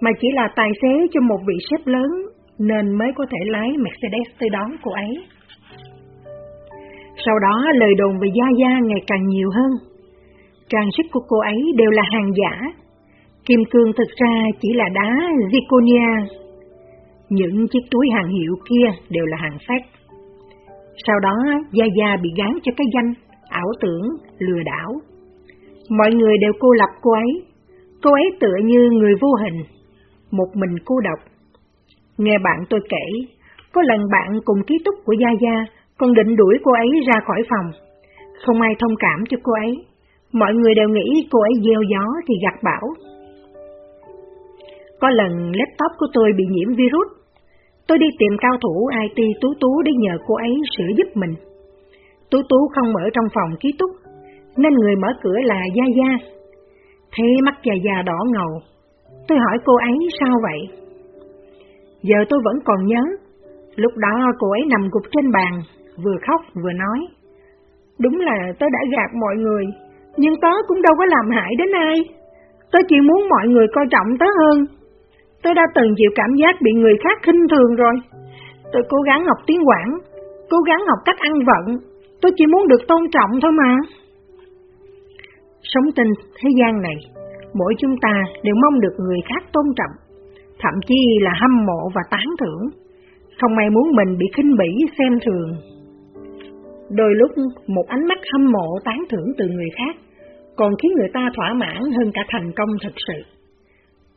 mà chỉ là tài xế cho một vị sếp lớn nên mới có thể lái Mercedes tới đón cô ấy. Sau đó lời đồn về Gia Gia ngày càng nhiều hơn. Trang sức của cô ấy đều là hàng giả. Kim cương thực ra chỉ là đá zirconia. Những chiếc túi hàng hiệu kia đều là hàng phép. Sau đó, Gia Gia bị gán cho cái danh, ảo tưởng, lừa đảo. Mọi người đều cô lập cô ấy. Cô ấy tựa như người vô hình, một mình cô độc. Nghe bạn tôi kể, có lần bạn cùng ký túc của Gia Gia còn định đuổi cô ấy ra khỏi phòng. Không ai thông cảm cho cô ấy. Mọi người đều nghĩ cô ấy gieo gió thì gặt bão. Có lần laptop của tôi bị nhiễm virus. Tôi đi tìm cao thủ IT Tú Tú để nhờ cô ấy sửa giúp mình. Tú Tú không ở trong phòng ký túc, nên người mở cửa là Gia Gia. Thế mắt Gia Gia đỏ ngầu. Tôi hỏi cô ấy sao vậy? Giờ tôi vẫn còn nhớ, lúc đó cô ấy nằm gục trên bàn, vừa khóc vừa nói. Đúng là tớ đã gạt mọi người, nhưng tớ cũng đâu có làm hại đến ai. Tớ chỉ muốn mọi người coi trọng tớ hơn. Tôi đã từng chịu cảm giác bị người khác khinh thường rồi. Tôi cố gắng học tiếng Quảng, cố gắng học cách ăn vận. Tôi chỉ muốn được tôn trọng thôi mà. Sống trên thế gian này, mỗi chúng ta đều mong được người khác tôn trọng, thậm chí là hâm mộ và tán thưởng. Không ai muốn mình bị khinh bỉ xem thường. Đôi lúc một ánh mắt hâm mộ tán thưởng từ người khác còn khiến người ta thỏa mãn hơn cả thành công thật sự.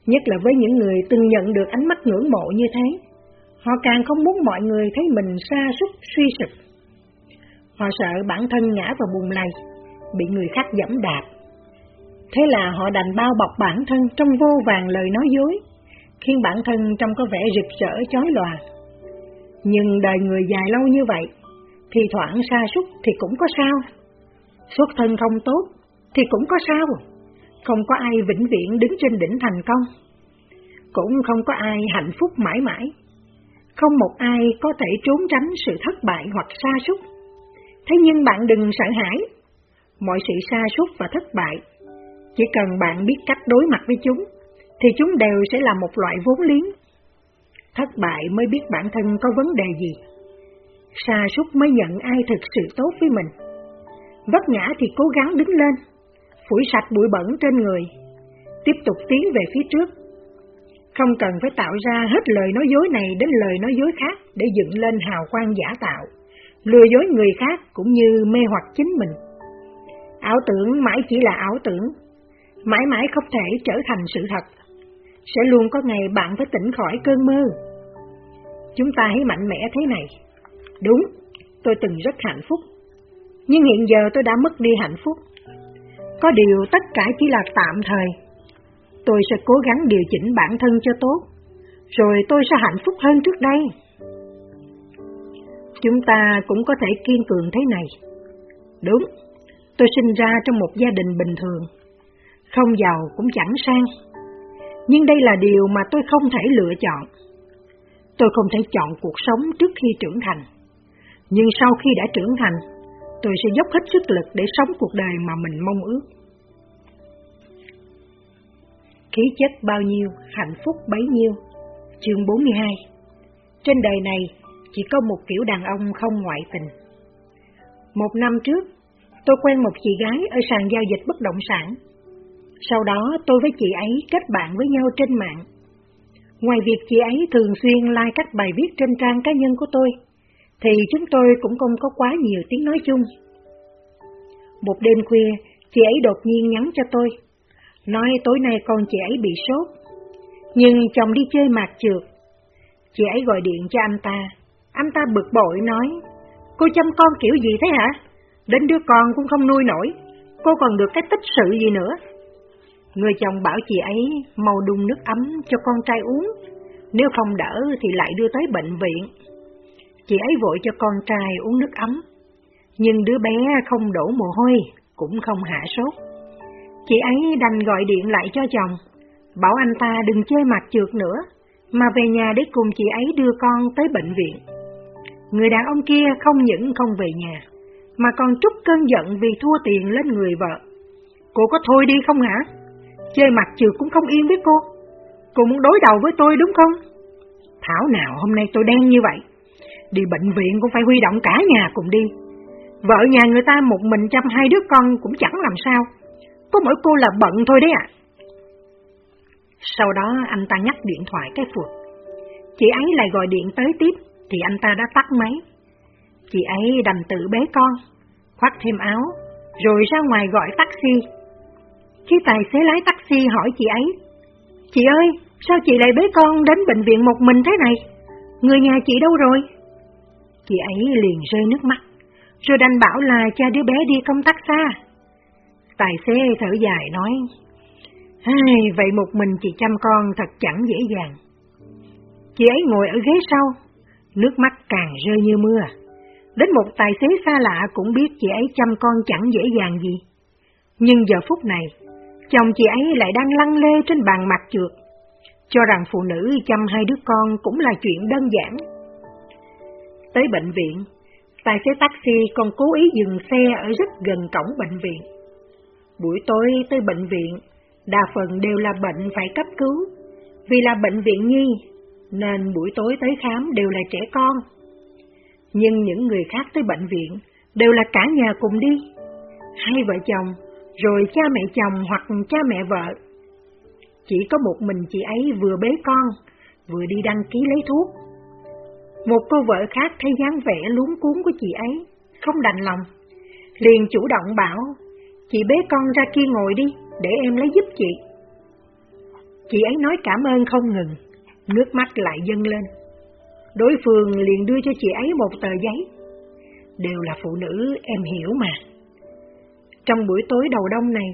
Nhất là với những người từng nhận được ánh mắt ngưỡng mộ như thế, họ càng không muốn mọi người thấy mình xa sút suy sụp. Họ sợ bản thân ngã vào bùn lầy, bị người khác dẫm đạp. Thế là họ đành bao bọc bản thân trong vô vàng lời nói dối, khiến bản thân trông có vẻ rực rỡ chói lòa. Nhưng đời người dài lâu như vậy, thì thoảng xa sút thì cũng có sao. Xuất thân không tốt thì cũng có sao, không có ai vĩnh viễn đứng trên đỉnh thành công, cũng không có ai hạnh phúc mãi mãi, không một ai có thể trốn tránh sự thất bại hoặc sa sút. Thế nhưng bạn đừng sợ hãi, mọi sự sa sút và thất bại, chỉ cần bạn biết cách đối mặt với chúng, thì chúng đều sẽ là một loại vốn liếng. Thất bại mới biết bản thân có vấn đề gì, sa sút mới nhận ai thực sự tốt với mình. Vấp ngã thì cố gắng đứng lên, phủi sạch bụi bẩn trên người, tiếp tục tiến về phía trước. Không cần phải tạo ra hết lời nói dối này đến lời nói dối khác để dựng lên hào quang giả tạo, lừa dối người khác cũng như mê hoặc chính mình. Ảo tưởng mãi chỉ là ảo tưởng, mãi mãi không thể trở thành sự thật. Sẽ luôn có ngày bạn phải tỉnh khỏi cơn mơ. Chúng ta hãy mạnh mẽ thế này. Đúng, tôi từng rất hạnh phúc. Nhưng hiện giờ tôi đã mất đi hạnh phúc. Có điều tất cả chỉ là tạm thời. Tôi sẽ cố gắng điều chỉnh bản thân cho tốt, rồi tôi sẽ hạnh phúc hơn trước đây. Chúng ta cũng có thể kiên cường thế này. Đúng, tôi sinh ra trong một gia đình bình thường, không giàu cũng chẳng sang. Nhưng đây là điều mà tôi không thể lựa chọn. Tôi không thể chọn cuộc sống trước khi trưởng thành. Nhưng sau khi đã trưởng thành, tôi sẽ dốc hết sức lực để sống cuộc đời mà mình mong ước. Khí chất bao nhiêu, hạnh phúc bấy nhiêu. Chương 42 Trên đời này chỉ có một kiểu đàn ông không ngoại tình. Một năm trước, tôi quen một chị gái ở sàn giao dịch bất động sản. Sau đó tôi với chị ấy kết bạn với nhau trên mạng. Ngoài việc chị ấy thường xuyên like các bài viết trên trang cá nhân của tôi, thì chúng tôi cũng không có quá nhiều tiếng nói chung. Một đêm khuya, chị ấy đột nhiên nhắn cho tôi, nói tối nay con chị ấy bị sốt, nhưng chồng đi chơi mạc trượt. Chị ấy gọi điện cho anh ta, anh ta bực bội nói, cô chăm con kiểu gì thế hả? Đến đứa con cũng không nuôi nổi, cô còn được cái tích sự gì nữa. Người chồng bảo chị ấy mau đun nước ấm cho con trai uống, nếu không đỡ thì lại đưa tới bệnh viện. Chị ấy vội cho con trai uống nước ấm, nhưng đứa bé không đổ mồ hôi, cũng không hạ sốt. Chị ấy đành gọi điện lại cho chồng, bảo anh ta đừng chơi mặt trượt nữa, mà về nhà để cùng chị ấy đưa con tới bệnh viện. Người đàn ông kia không những không về nhà, mà còn trút cơn giận vì thua tiền lên người vợ. Cô có thôi đi không hả? Chơi mặt trượt cũng không yên với cô. Cô muốn đối đầu với tôi đúng không? Thảo nào hôm nay tôi đen như vậy. Đi bệnh viện cũng phải huy động cả nhà cùng đi. Vợ nhà người ta một mình chăm hai đứa con cũng chẳng làm sao. Có mỗi cô là bận thôi đấy ạ. Sau đó anh ta nhắc điện thoại cái phượt. Chị ấy lại gọi điện tới tiếp, thì anh ta đã tắt máy. Chị ấy đành tự bế con, khoác thêm áo, rồi ra ngoài gọi taxi. Khi tài xế lái taxi hỏi chị ấy, Chị ơi, sao chị lại bế con đến bệnh viện một mình thế này? Người nhà chị đâu rồi? Chị ấy liền rơi nước mắt, rồi đành bảo là cha đứa bé đi công tác xa. Tài xế thở dài nói, Ai, vậy một mình chị chăm con thật chẳng dễ dàng. Chị ấy ngồi ở ghế sau, nước mắt càng rơi như mưa. Đến một tài xế xa lạ cũng biết chị ấy chăm con chẳng dễ dàng gì. Nhưng giờ phút này, chồng chị ấy lại đang lăn lê trên bàn mặt trượt, cho rằng phụ nữ chăm hai đứa con cũng là chuyện đơn giản. Tới bệnh viện, tài xế taxi còn cố ý dừng xe ở rất gần cổng bệnh viện. Buổi tối tới bệnh viện, đa phần đều là bệnh phải cấp cứu, Vì là bệnh viện nhi, nên buổi tối tới khám đều là trẻ con. Nhưng những người khác tới bệnh viện đều là cả nhà cùng đi. Hai vợ chồng, rồi cha mẹ chồng hoặc cha mẹ vợ. Chỉ có một mình chị ấy vừa bế con, vừa đi đăng ký lấy thuốc. Một cô vợ khác thấy dáng vẻ luống cuốn của chị ấy, không đành lòng. Liền chủ động bảo, chị bế con ra kia ngồi đi, để em lấy giúp chị. Chị ấy nói cảm ơn không ngừng, nước mắt lại dâng lên. Đối phương liền đưa cho chị ấy một tờ giấy. Đều là phụ nữ, em hiểu mà. Trong buổi tối đầu đông này,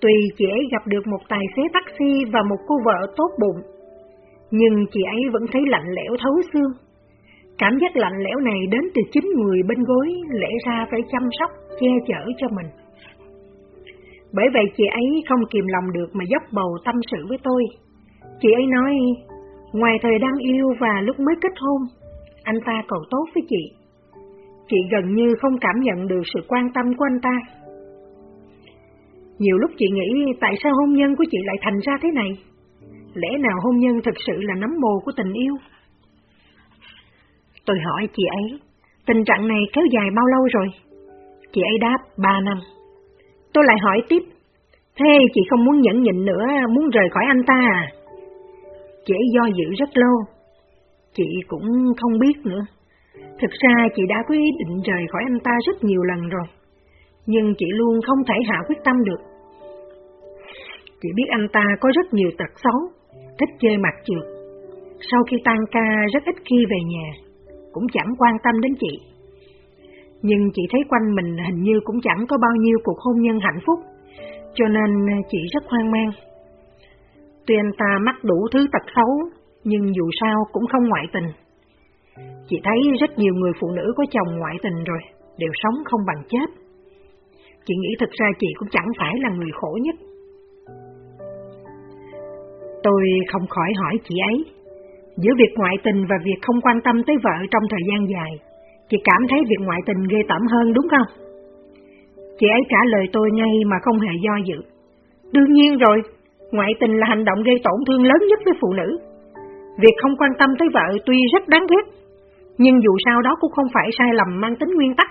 tùy chị ấy gặp được một tài xế taxi và một cô vợ tốt bụng, nhưng chị ấy vẫn thấy lạnh lẽo thấu xương. Cảm giác lạnh lẽo này đến từ chính người bên gối, lẽ ra phải chăm sóc, che chở cho mình. Bởi vậy chị ấy không kìm lòng được mà dốc bầu tâm sự với tôi. Chị ấy nói, ngoài thời đang yêu và lúc mới kết hôn, anh ta còn tốt với chị. Chị gần như không cảm nhận được sự quan tâm của anh ta. Nhiều lúc chị nghĩ tại sao hôn nhân của chị lại thành ra thế này? Lẽ nào hôn nhân thực sự là nấm mồ của tình yêu? Tôi hỏi chị ấy, tình trạng này kéo dài bao lâu rồi? Chị ấy đáp, ba năm. Tôi lại hỏi tiếp, thế chị không muốn nhẫn nhịn nữa, muốn rời khỏi anh ta à? Chị ấy do dự rất lâu. Chị cũng không biết nữa. Thực ra chị đã có ý định rời khỏi anh ta rất nhiều lần rồi, nhưng chị luôn không thể hạ quyết tâm được. Chị biết anh ta có rất nhiều tật xấu, thích chơi mặt trượt. Sau khi tan ca rất ít khi về nhà, cũng chẳng quan tâm đến chị. Nhưng chị thấy quanh mình hình như cũng chẳng có bao nhiêu cuộc hôn nhân hạnh phúc, cho nên chị rất hoang mang. Tuy anh ta mắc đủ thứ tật xấu, nhưng dù sao cũng không ngoại tình. Chị thấy rất nhiều người phụ nữ có chồng ngoại tình rồi, đều sống không bằng chết. Chị nghĩ thực ra chị cũng chẳng phải là người khổ nhất. Tôi không khỏi hỏi chị ấy, giữa việc ngoại tình và việc không quan tâm tới vợ trong thời gian dài, chị cảm thấy việc ngoại tình ghê tởm hơn đúng không? Chị ấy trả lời tôi ngay mà không hề do dự. Đương nhiên rồi, ngoại tình là hành động gây tổn thương lớn nhất với phụ nữ. Việc không quan tâm tới vợ tuy rất đáng ghét, nhưng dù sao đó cũng không phải sai lầm mang tính nguyên tắc.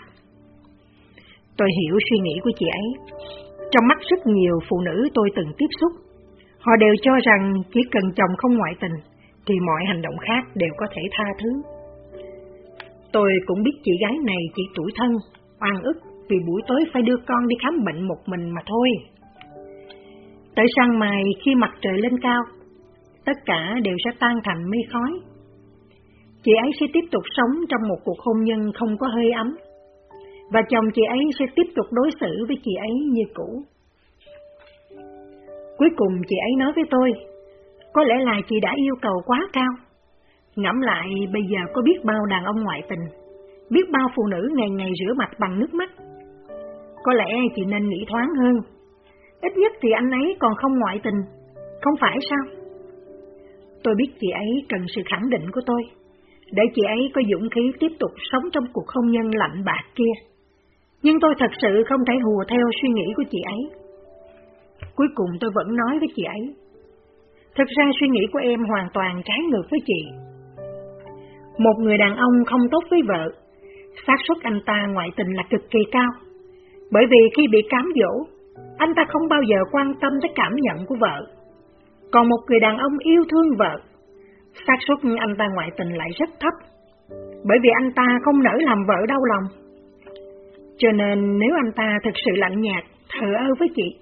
Tôi hiểu suy nghĩ của chị ấy. Trong mắt rất nhiều phụ nữ tôi từng tiếp xúc, Họ đều cho rằng chỉ cần chồng không ngoại tình, thì mọi hành động khác đều có thể tha thứ. Tôi cũng biết chị gái này chỉ tuổi thân, oan ức vì buổi tối phải đưa con đi khám bệnh một mình mà thôi. Tới sáng mai khi mặt trời lên cao, tất cả đều sẽ tan thành mây khói. Chị ấy sẽ tiếp tục sống trong một cuộc hôn nhân không có hơi ấm, và chồng chị ấy sẽ tiếp tục đối xử với chị ấy như cũ. Cuối cùng chị ấy nói với tôi, có lẽ là chị đã yêu cầu quá cao. Ngẫm lại bây giờ có biết bao đàn ông ngoại tình, biết bao phụ nữ ngày ngày rửa mặt bằng nước mắt. Có lẽ chị nên nghĩ thoáng hơn. Ít nhất thì anh ấy còn không ngoại tình, không phải sao? Tôi biết chị ấy cần sự khẳng định của tôi, để chị ấy có dũng khí tiếp tục sống trong cuộc hôn nhân lạnh bạc kia. Nhưng tôi thật sự không thể hùa theo suy nghĩ của chị ấy. Cuối cùng tôi vẫn nói với chị ấy. Thực ra suy nghĩ của em hoàn toàn trái ngược với chị. Một người đàn ông không tốt với vợ, xác suất anh ta ngoại tình là cực kỳ cao. Bởi vì khi bị cám dỗ, anh ta không bao giờ quan tâm tới cảm nhận của vợ. Còn một người đàn ông yêu thương vợ, xác suất anh ta ngoại tình lại rất thấp. Bởi vì anh ta không nỡ làm vợ đau lòng. Cho nên nếu anh ta thực sự lạnh nhạt, thờ ơ với chị,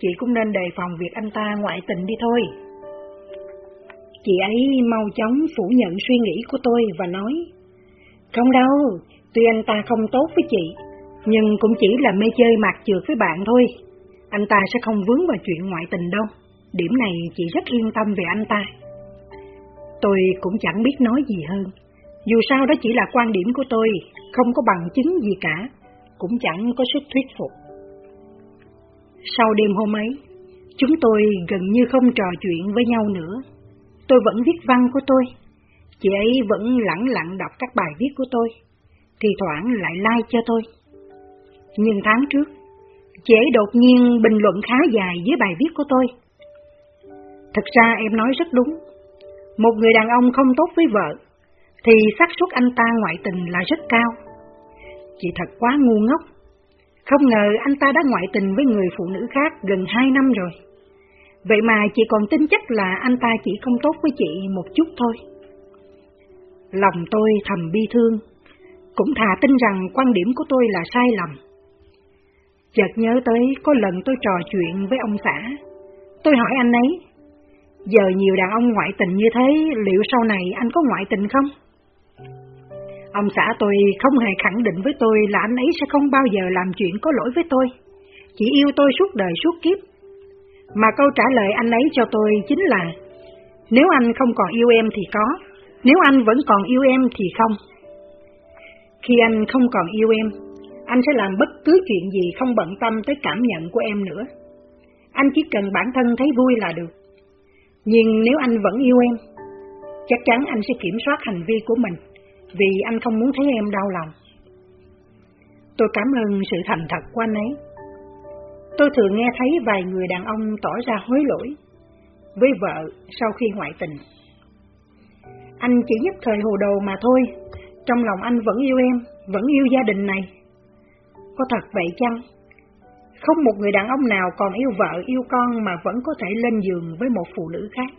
chị cũng nên đề phòng việc anh ta ngoại tình đi thôi. Chị ấy mau chóng phủ nhận suy nghĩ của tôi và nói, không đâu, tuy anh ta không tốt với chị, nhưng cũng chỉ là mê chơi mặt trượt với bạn thôi. Anh ta sẽ không vướng vào chuyện ngoại tình đâu, điểm này chị rất yên tâm về anh ta. Tôi cũng chẳng biết nói gì hơn, dù sao đó chỉ là quan điểm của tôi, không có bằng chứng gì cả, cũng chẳng có sức thuyết phục. Sau đêm hôm ấy, chúng tôi gần như không trò chuyện với nhau nữa. Tôi vẫn viết văn của tôi, chị ấy vẫn lặng lặng đọc các bài viết của tôi, thì thoảng lại like cho tôi. Nhưng tháng trước, chị ấy đột nhiên bình luận khá dài với bài viết của tôi. Thật ra em nói rất đúng. Một người đàn ông không tốt với vợ, thì xác suất anh ta ngoại tình là rất cao. Chị thật quá ngu ngốc. Không ngờ anh ta đã ngoại tình với người phụ nữ khác gần hai năm rồi. Vậy mà chị còn tin chắc là anh ta chỉ không tốt với chị một chút thôi. Lòng tôi thầm bi thương, cũng thà tin rằng quan điểm của tôi là sai lầm. Chợt nhớ tới có lần tôi trò chuyện với ông xã, tôi hỏi anh ấy, giờ nhiều đàn ông ngoại tình như thế, liệu sau này anh có ngoại tình không? Ông xã tôi không hề khẳng định với tôi là anh ấy sẽ không bao giờ làm chuyện có lỗi với tôi, chỉ yêu tôi suốt đời suốt kiếp. Mà câu trả lời anh ấy cho tôi chính là, nếu anh không còn yêu em thì có, nếu anh vẫn còn yêu em thì không. Khi anh không còn yêu em, anh sẽ làm bất cứ chuyện gì không bận tâm tới cảm nhận của em nữa. Anh chỉ cần bản thân thấy vui là được. Nhưng nếu anh vẫn yêu em, chắc chắn anh sẽ kiểm soát hành vi của mình, vì anh không muốn thấy em đau lòng. Tôi cảm ơn sự thành thật của anh ấy. Tôi thường nghe thấy vài người đàn ông tỏ ra hối lỗi với vợ sau khi ngoại tình. Anh chỉ nhất thời hồ đồ mà thôi, trong lòng anh vẫn yêu em, vẫn yêu gia đình này. Có thật vậy chăng? Không một người đàn ông nào còn yêu vợ, yêu con mà vẫn có thể lên giường với một phụ nữ khác.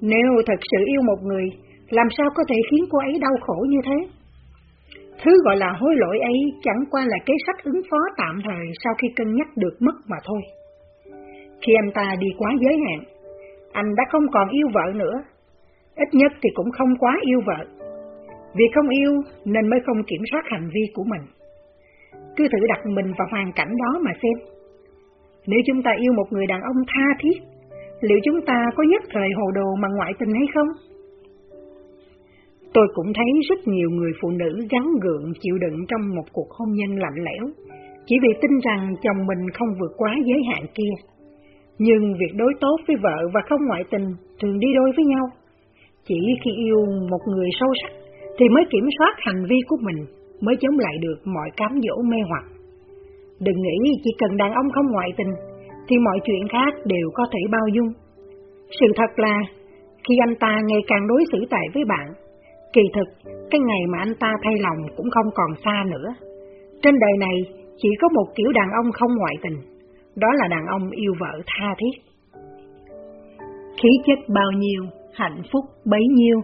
Nếu thật sự yêu một người, làm sao có thể khiến cô ấy đau khổ như thế? Thứ gọi là hối lỗi ấy chẳng qua là kế sách ứng phó tạm thời sau khi cân nhắc được mất mà thôi. Khi anh ta đi quá giới hạn, anh đã không còn yêu vợ nữa, ít nhất thì cũng không quá yêu vợ. Vì không yêu nên mới không kiểm soát hành vi của mình. Cứ thử đặt mình vào hoàn cảnh đó mà xem. Nếu chúng ta yêu một người đàn ông tha thiết, liệu chúng ta có nhất thời hồ đồ mà ngoại tình hay không? Tôi cũng thấy rất nhiều người phụ nữ gắn gượng chịu đựng trong một cuộc hôn nhân lạnh lẽo, chỉ vì tin rằng chồng mình không vượt quá giới hạn kia. Nhưng việc đối tốt với vợ và không ngoại tình thường đi đôi với nhau. Chỉ khi yêu một người sâu sắc thì mới kiểm soát hành vi của mình, mới chống lại được mọi cám dỗ mê hoặc. Đừng nghĩ chỉ cần đàn ông không ngoại tình thì mọi chuyện khác đều có thể bao dung. Sự thật là khi anh ta ngày càng đối xử tệ với bạn, kỳ thực cái ngày mà anh ta thay lòng cũng không còn xa nữa. Trên đời này chỉ có một kiểu đàn ông không ngoại tình, đó là đàn ông yêu vợ tha thiết. Khí chất bao nhiêu, hạnh phúc bấy nhiêu.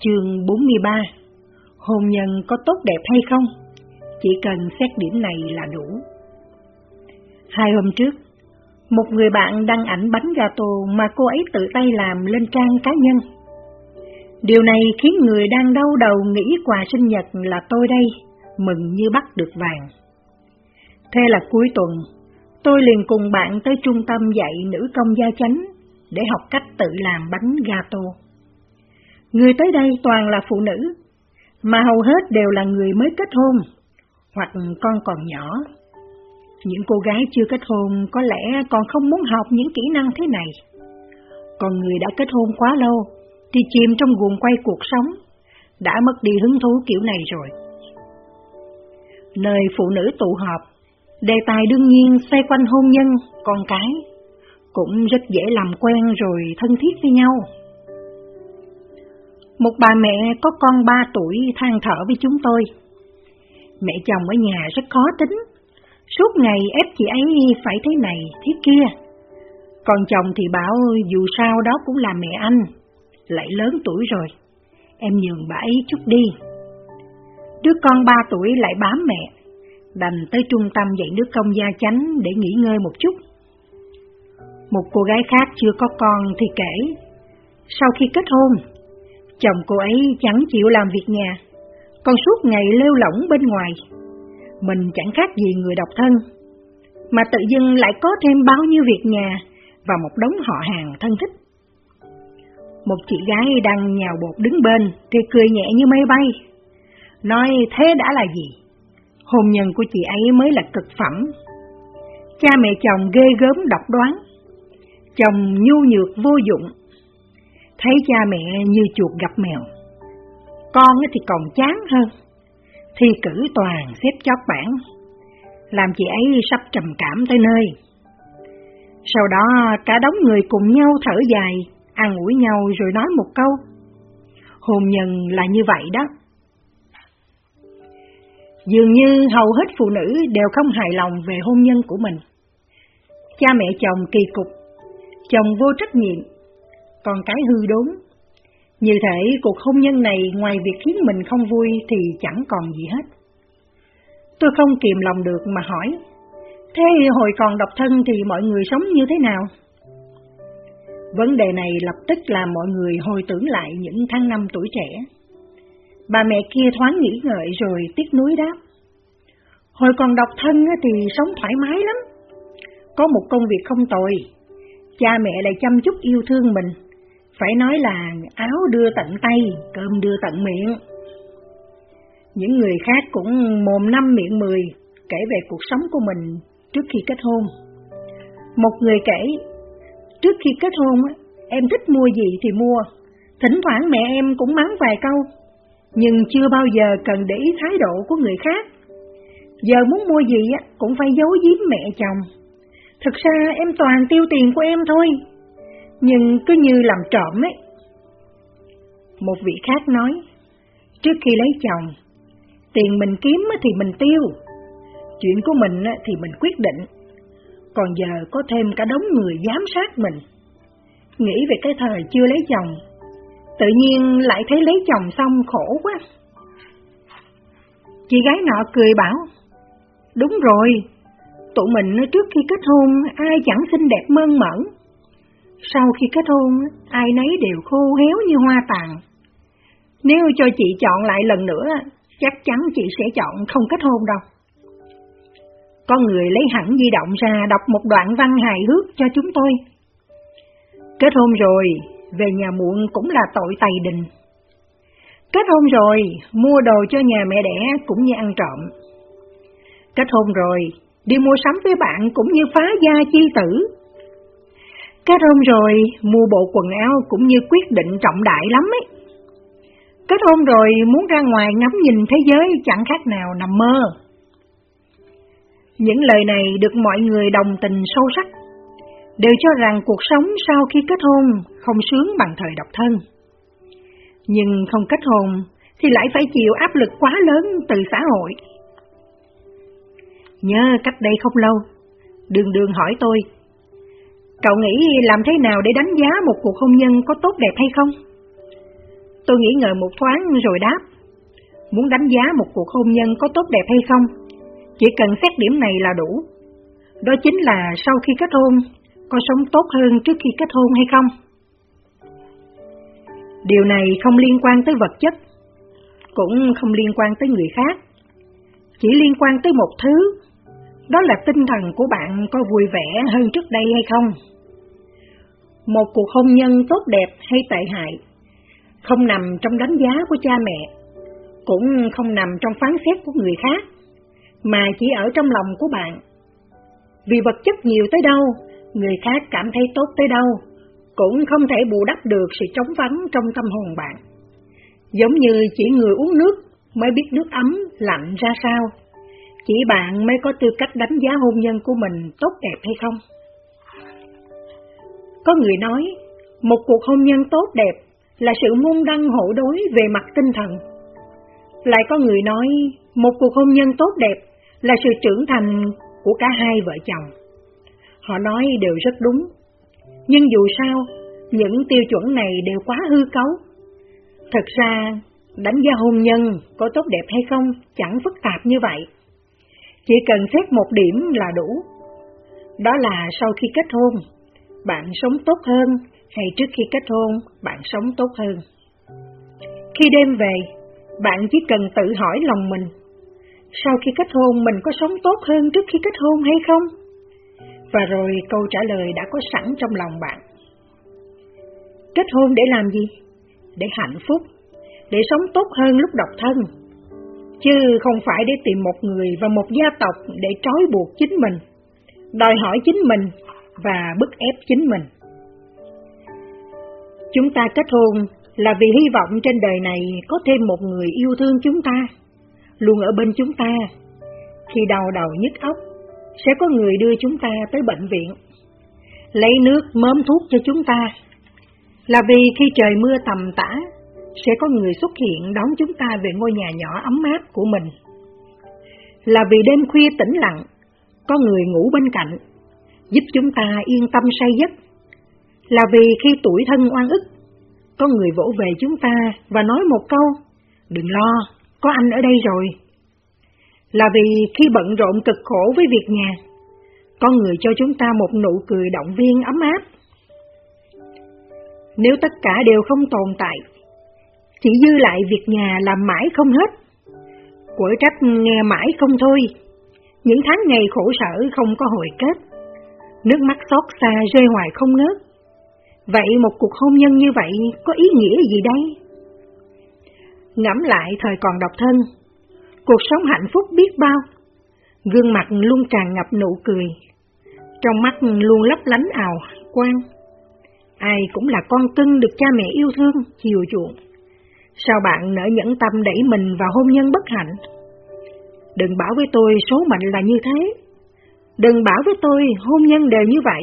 Chương 43 Hôn nhân có tốt đẹp hay không? Chỉ cần xét điểm này là đủ. Hai hôm trước, một người bạn đăng ảnh bánh gato mà cô ấy tự tay làm lên trang cá nhân. Điều này khiến người đang đau đầu nghĩ quà sinh nhật là tôi đây, mừng như bắt được vàng. Thế là cuối tuần, tôi liền cùng bạn tới trung tâm dạy nữ công gia chánh để học cách tự làm bánh gato. Người tới đây toàn là phụ nữ, mà hầu hết đều là người mới kết hôn, hoặc con còn nhỏ. Những cô gái chưa kết hôn có lẽ còn không muốn học những kỹ năng thế này. Còn người đã kết hôn quá lâu thì chìm trong guồng quay cuộc sống, đã mất đi hứng thú kiểu này rồi. Nơi phụ nữ tụ họp, đề tài đương nhiên xoay quanh hôn nhân, con cái, cũng rất dễ làm quen rồi thân thiết với nhau. Một bà mẹ có con ba tuổi than thở với chúng tôi. Mẹ chồng ở nhà rất khó tính, suốt ngày ép chị ấy phải thế này, thế kia. Còn chồng thì bảo dù sao đó cũng là mẹ anh, lại lớn tuổi rồi, em nhường bà ấy chút đi. Đứa con ba tuổi lại bám mẹ, đành tới trung tâm dạy nước công gia chánh để nghỉ ngơi một chút. Một cô gái khác chưa có con thì kể, sau khi kết hôn, chồng cô ấy chẳng chịu làm việc nhà, còn suốt ngày lêu lỏng bên ngoài. Mình chẳng khác gì người độc thân, mà tự dưng lại có thêm bao nhiêu việc nhà và một đống họ hàng thân thích. Một chị gái đang nhào bột đứng bên thì cười nhẹ như mây bay. Nói thế đã là gì? Hôn nhân của chị ấy mới là cực phẩm. Cha mẹ chồng ghê gớm độc đoán. Chồng nhu nhược vô dụng. Thấy cha mẹ như chuột gặp mèo. Con thì còn chán hơn. Thi cử toàn xếp chót bản. Làm chị ấy sắp trầm cảm tới nơi. Sau đó cả đống người cùng nhau thở dài, ăn ủi nhau rồi nói một câu. Hôn nhân là như vậy đó. Dường như hầu hết phụ nữ đều không hài lòng về hôn nhân của mình. Cha mẹ chồng kỳ cục, chồng vô trách nhiệm, còn cái hư đốn. Như thể cuộc hôn nhân này ngoài việc khiến mình không vui thì chẳng còn gì hết. Tôi không kìm lòng được mà hỏi, thế hồi còn độc thân thì mọi người sống như thế nào? Vấn đề này lập tức làm mọi người hồi tưởng lại những tháng năm tuổi trẻ. Bà mẹ kia thoáng nghĩ ngợi rồi tiếc nuối đáp. Hồi còn độc thân thì sống thoải mái lắm. Có một công việc không tồi, cha mẹ lại chăm chút yêu thương mình. Phải nói là áo đưa tận tay, cơm đưa tận miệng. Những người khác cũng mồm năm miệng mười kể về cuộc sống của mình trước khi kết hôn. Một người kể, trước khi kết hôn em thích mua gì thì mua, thỉnh thoảng mẹ em cũng mắng vài câu, nhưng chưa bao giờ cần để ý thái độ của người khác. Giờ muốn mua gì cũng phải giấu giếm mẹ chồng. Thực ra em toàn tiêu tiền của em thôi, nhưng cứ như làm trộm ấy. Một vị khác nói, trước khi lấy chồng, tiền mình kiếm thì mình tiêu, chuyện của mình thì mình quyết định, còn giờ có thêm cả đống người giám sát mình. Nghĩ về cái thời chưa lấy chồng, tự nhiên lại thấy lấy chồng xong khổ quá. Chị gái nọ cười bảo, đúng rồi, tụi mình trước khi kết hôn ai chẳng xinh đẹp mơn mởn. Sau khi kết hôn, ai nấy đều khô héo như hoa tàn. Nếu cho chị chọn lại lần nữa, chắc chắn chị sẽ chọn không kết hôn đâu con người lấy hẳn di động ra đọc một đoạn văn hài hước cho chúng tôi. Kết hôn rồi, về nhà muộn cũng là tội tày đình. Kết hôn rồi, mua đồ cho nhà mẹ đẻ cũng như ăn trộm. Kết hôn rồi, đi mua sắm với bạn cũng như phá gia chi tử. Kết hôn rồi, mua bộ quần áo cũng như quyết định trọng đại lắm ấy. Kết hôn rồi, muốn ra ngoài ngắm nhìn thế giới chẳng khác nào nằm mơ. Những lời này được mọi người đồng tình sâu sắc, đều cho rằng cuộc sống sau khi kết hôn không sướng bằng thời độc thân. Nhưng không kết hôn thì lại phải chịu áp lực quá lớn từ xã hội. Nhớ cách đây không lâu, đường đường hỏi tôi, cậu nghĩ làm thế nào để đánh giá một cuộc hôn nhân có tốt đẹp hay không? Tôi nghĩ ngợi một thoáng rồi đáp, muốn đánh giá một cuộc hôn nhân có tốt đẹp hay không chỉ cần xét điểm này là đủ. Đó chính là sau khi kết hôn, có sống tốt hơn trước khi kết hôn hay không? Điều này không liên quan tới vật chất, cũng không liên quan tới người khác, chỉ liên quan tới một thứ, đó là tinh thần của bạn có vui vẻ hơn trước đây hay không? Một cuộc hôn nhân tốt đẹp hay tệ hại, không nằm trong đánh giá của cha mẹ, cũng không nằm trong phán xét của người khác, mà chỉ ở trong lòng của bạn. Vì vật chất nhiều tới đâu, người khác cảm thấy tốt tới đâu, cũng không thể bù đắp được sự trống vắng trong tâm hồn bạn. Giống như chỉ người uống nước mới biết nước ấm, lạnh ra sao, chỉ bạn mới có tư cách đánh giá hôn nhân của mình tốt đẹp hay không. Có người nói, một cuộc hôn nhân tốt đẹp là sự môn đăng hộ đối về mặt tinh thần. Lại có người nói, một cuộc hôn nhân tốt đẹp là sự trưởng thành của cả hai vợ chồng. Họ nói đều rất đúng, nhưng dù sao, những tiêu chuẩn này đều quá hư cấu. Thật ra, đánh giá hôn nhân có tốt đẹp hay không chẳng phức tạp như vậy. Chỉ cần xét một điểm là đủ. Đó là sau khi kết hôn, bạn sống tốt hơn hay trước khi kết hôn, bạn sống tốt hơn. Khi đêm về, bạn chỉ cần tự hỏi lòng mình sau khi kết hôn mình có sống tốt hơn trước khi kết hôn hay không? Và rồi câu trả lời đã có sẵn trong lòng bạn. Kết hôn để làm gì? Để hạnh phúc, để sống tốt hơn lúc độc thân. Chứ không phải để tìm một người và một gia tộc để trói buộc chính mình, đòi hỏi chính mình và bức ép chính mình. Chúng ta kết hôn là vì hy vọng trên đời này có thêm một người yêu thương chúng ta luôn ở bên chúng ta. Khi đau đầu nhức óc, sẽ có người đưa chúng ta tới bệnh viện. lấy nước mớm thuốc cho chúng ta, là vì khi trời mưa tầm tã, sẽ có người xuất hiện đón chúng ta về ngôi nhà nhỏ ấm áp của mình. Là vì đêm khuya tĩnh lặng, có người ngủ bên cạnh, giúp chúng ta yên tâm say giấc. Là vì khi tuổi thân oan ức, có người vỗ về chúng ta và nói một câu, đừng lo, có anh ở đây rồi. Là vì khi bận rộn cực khổ với việc nhà, có người cho chúng ta một nụ cười động viên ấm áp. Nếu tất cả đều không tồn tại, chỉ dư lại việc nhà làm mãi không hết, quở trách nghe mãi không thôi, những tháng ngày khổ sở không có hồi kết, nước mắt xót xa rơi hoài không ngớt. Vậy một cuộc hôn nhân như vậy có ý nghĩa gì đây? Ngẫm lại thời còn độc thân, cuộc sống hạnh phúc biết bao, gương mặt luôn tràn ngập nụ cười, trong mắt luôn lấp lánh ảo quang. Ai cũng là con cưng được cha mẹ yêu thương, chiều chuộng. Sao bạn nỡ nhẫn tâm đẩy mình vào hôn nhân bất hạnh? Đừng bảo với tôi số mệnh là như thế. Đừng bảo với tôi hôn nhân đều như vậy.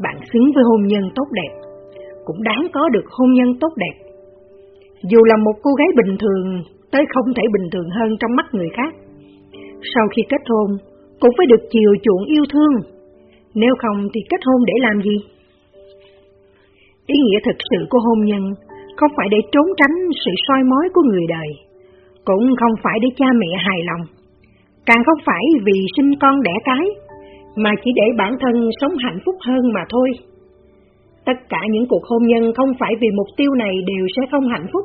Bạn xứng với hôn nhân tốt đẹp, cũng đáng có được hôn nhân tốt đẹp. Dù là một cô gái bình thường, tới không thể bình thường hơn trong mắt người khác. Sau khi kết hôn, cũng phải được chiều chuộng yêu thương. Nếu không thì kết hôn để làm gì? Ý nghĩa thực sự của hôn nhân không phải để trốn tránh sự soi mói của người đời, cũng không phải để cha mẹ hài lòng, càng không phải vì sinh con đẻ cái, mà chỉ để bản thân sống hạnh phúc hơn mà thôi. Tất cả những cuộc hôn nhân không phải vì mục tiêu này đều sẽ không hạnh phúc.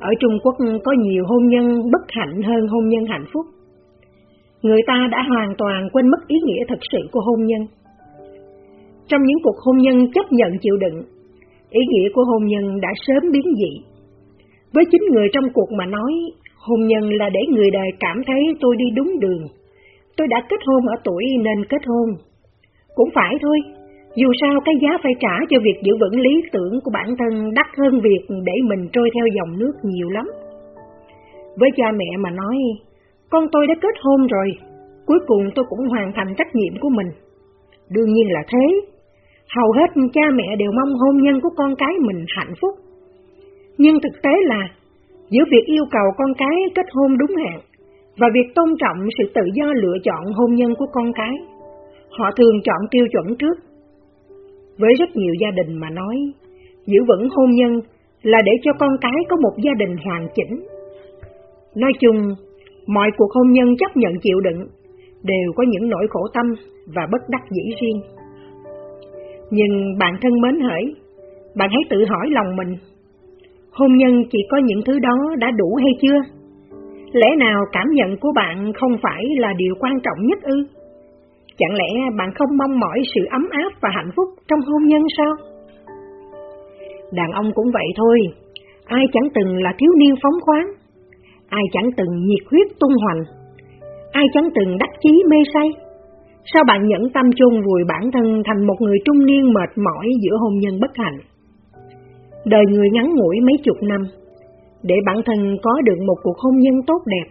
Ở Trung Quốc có nhiều hôn nhân bất hạnh hơn hôn nhân hạnh phúc. Người ta đã hoàn toàn quên mất ý nghĩa thật sự của hôn nhân. Trong những cuộc hôn nhân chấp nhận chịu đựng, ý nghĩa của hôn nhân đã sớm biến dị. Với chính người trong cuộc mà nói, hôn nhân là để người đời cảm thấy tôi đi đúng đường. Tôi đã kết hôn ở tuổi nên kết hôn. Cũng phải thôi, dù sao cái giá phải trả cho việc giữ vững lý tưởng của bản thân đắt hơn việc để mình trôi theo dòng nước nhiều lắm. Với cha mẹ mà nói, con tôi đã kết hôn rồi, cuối cùng tôi cũng hoàn thành trách nhiệm của mình. Đương nhiên là thế, hầu hết cha mẹ đều mong hôn nhân của con cái mình hạnh phúc. Nhưng thực tế là, giữa việc yêu cầu con cái kết hôn đúng hạn và việc tôn trọng sự tự do lựa chọn hôn nhân của con cái, họ thường chọn tiêu chuẩn trước. Với rất nhiều gia đình mà nói, giữ vững hôn nhân là để cho con cái có một gia đình hoàn chỉnh. Nói chung, mọi cuộc hôn nhân chấp nhận chịu đựng đều có những nỗi khổ tâm và bất đắc dĩ riêng. Nhưng bạn thân mến hỡi, bạn hãy tự hỏi lòng mình, hôn nhân chỉ có những thứ đó đã đủ hay chưa? Lẽ nào cảm nhận của bạn không phải là điều quan trọng nhất ư? Chẳng lẽ bạn không mong mỏi sự ấm áp và hạnh phúc trong hôn nhân sao? Đàn ông cũng vậy thôi, ai chẳng từng là thiếu niên phóng khoáng, ai chẳng từng nhiệt huyết tung hoành, ai chẳng từng đắc chí mê say. Sao bạn nhẫn tâm chôn vùi bản thân thành một người trung niên mệt mỏi giữa hôn nhân bất hạnh? Đời người ngắn ngủi mấy chục năm, để bản thân có được một cuộc hôn nhân tốt đẹp,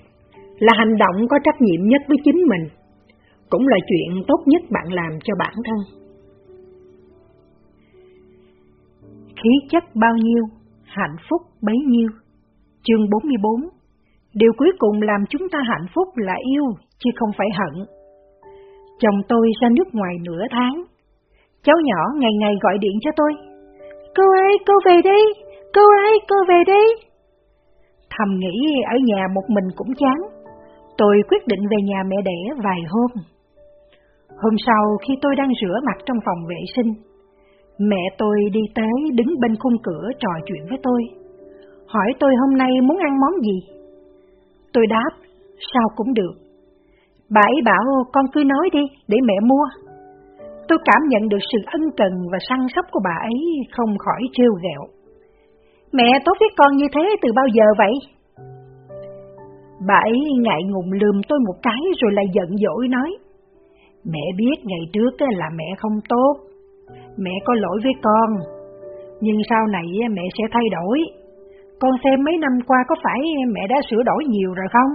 là hành động có trách nhiệm nhất với chính mình, cũng là chuyện tốt nhất bạn làm cho bản thân. Khí chất bao nhiêu, hạnh phúc bấy nhiêu. Chương 44 Điều cuối cùng làm chúng ta hạnh phúc là yêu, chứ không phải hận. Chồng tôi ra nước ngoài nửa tháng. Cháu nhỏ ngày ngày gọi điện cho tôi. Cô ơi, cô về đi! Cô ơi, cô về đi! Thầm nghĩ ở nhà một mình cũng chán. Tôi quyết định về nhà mẹ đẻ vài hôm. Hôm sau khi tôi đang rửa mặt trong phòng vệ sinh, mẹ tôi đi tới đứng bên khung cửa trò chuyện với tôi. Hỏi tôi hôm nay muốn ăn món gì? Tôi đáp, sao cũng được. Bà ấy bảo con cứ nói đi, để mẹ mua. Tôi cảm nhận được sự ân cần và săn sóc của bà ấy không khỏi trêu ghẹo. Mẹ tốt với con như thế từ bao giờ vậy? Bà ấy ngại ngùng lườm tôi một cái rồi lại giận dỗi nói. Mẹ biết ngày trước là mẹ không tốt, mẹ có lỗi với con, nhưng sau này mẹ sẽ thay đổi. Con xem mấy năm qua có phải mẹ đã sửa đổi nhiều rồi không?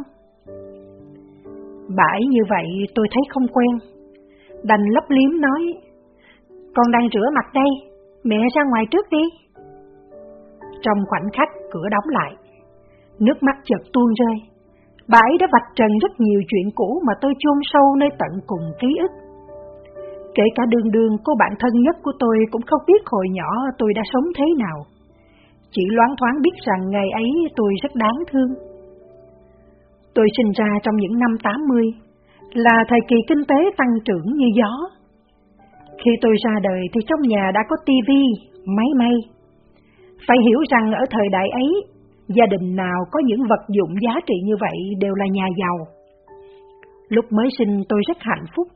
Bãi như vậy tôi thấy không quen. Đành lấp liếm nói, con đang rửa mặt đây, mẹ ra ngoài trước đi. Trong khoảnh khắc cửa đóng lại, nước mắt chợt tuôn rơi. Bà ấy đã vạch trần rất nhiều chuyện cũ mà tôi chôn sâu nơi tận cùng ký ức. Kể cả đường đường cô bạn thân nhất của tôi cũng không biết hồi nhỏ tôi đã sống thế nào. Chỉ loáng thoáng biết rằng ngày ấy tôi rất đáng thương. Tôi sinh ra trong những năm 80, là thời kỳ kinh tế tăng trưởng như gió. Khi tôi ra đời thì trong nhà đã có tivi, máy may. Phải hiểu rằng ở thời đại ấy, gia đình nào có những vật dụng giá trị như vậy đều là nhà giàu. Lúc mới sinh tôi rất hạnh phúc.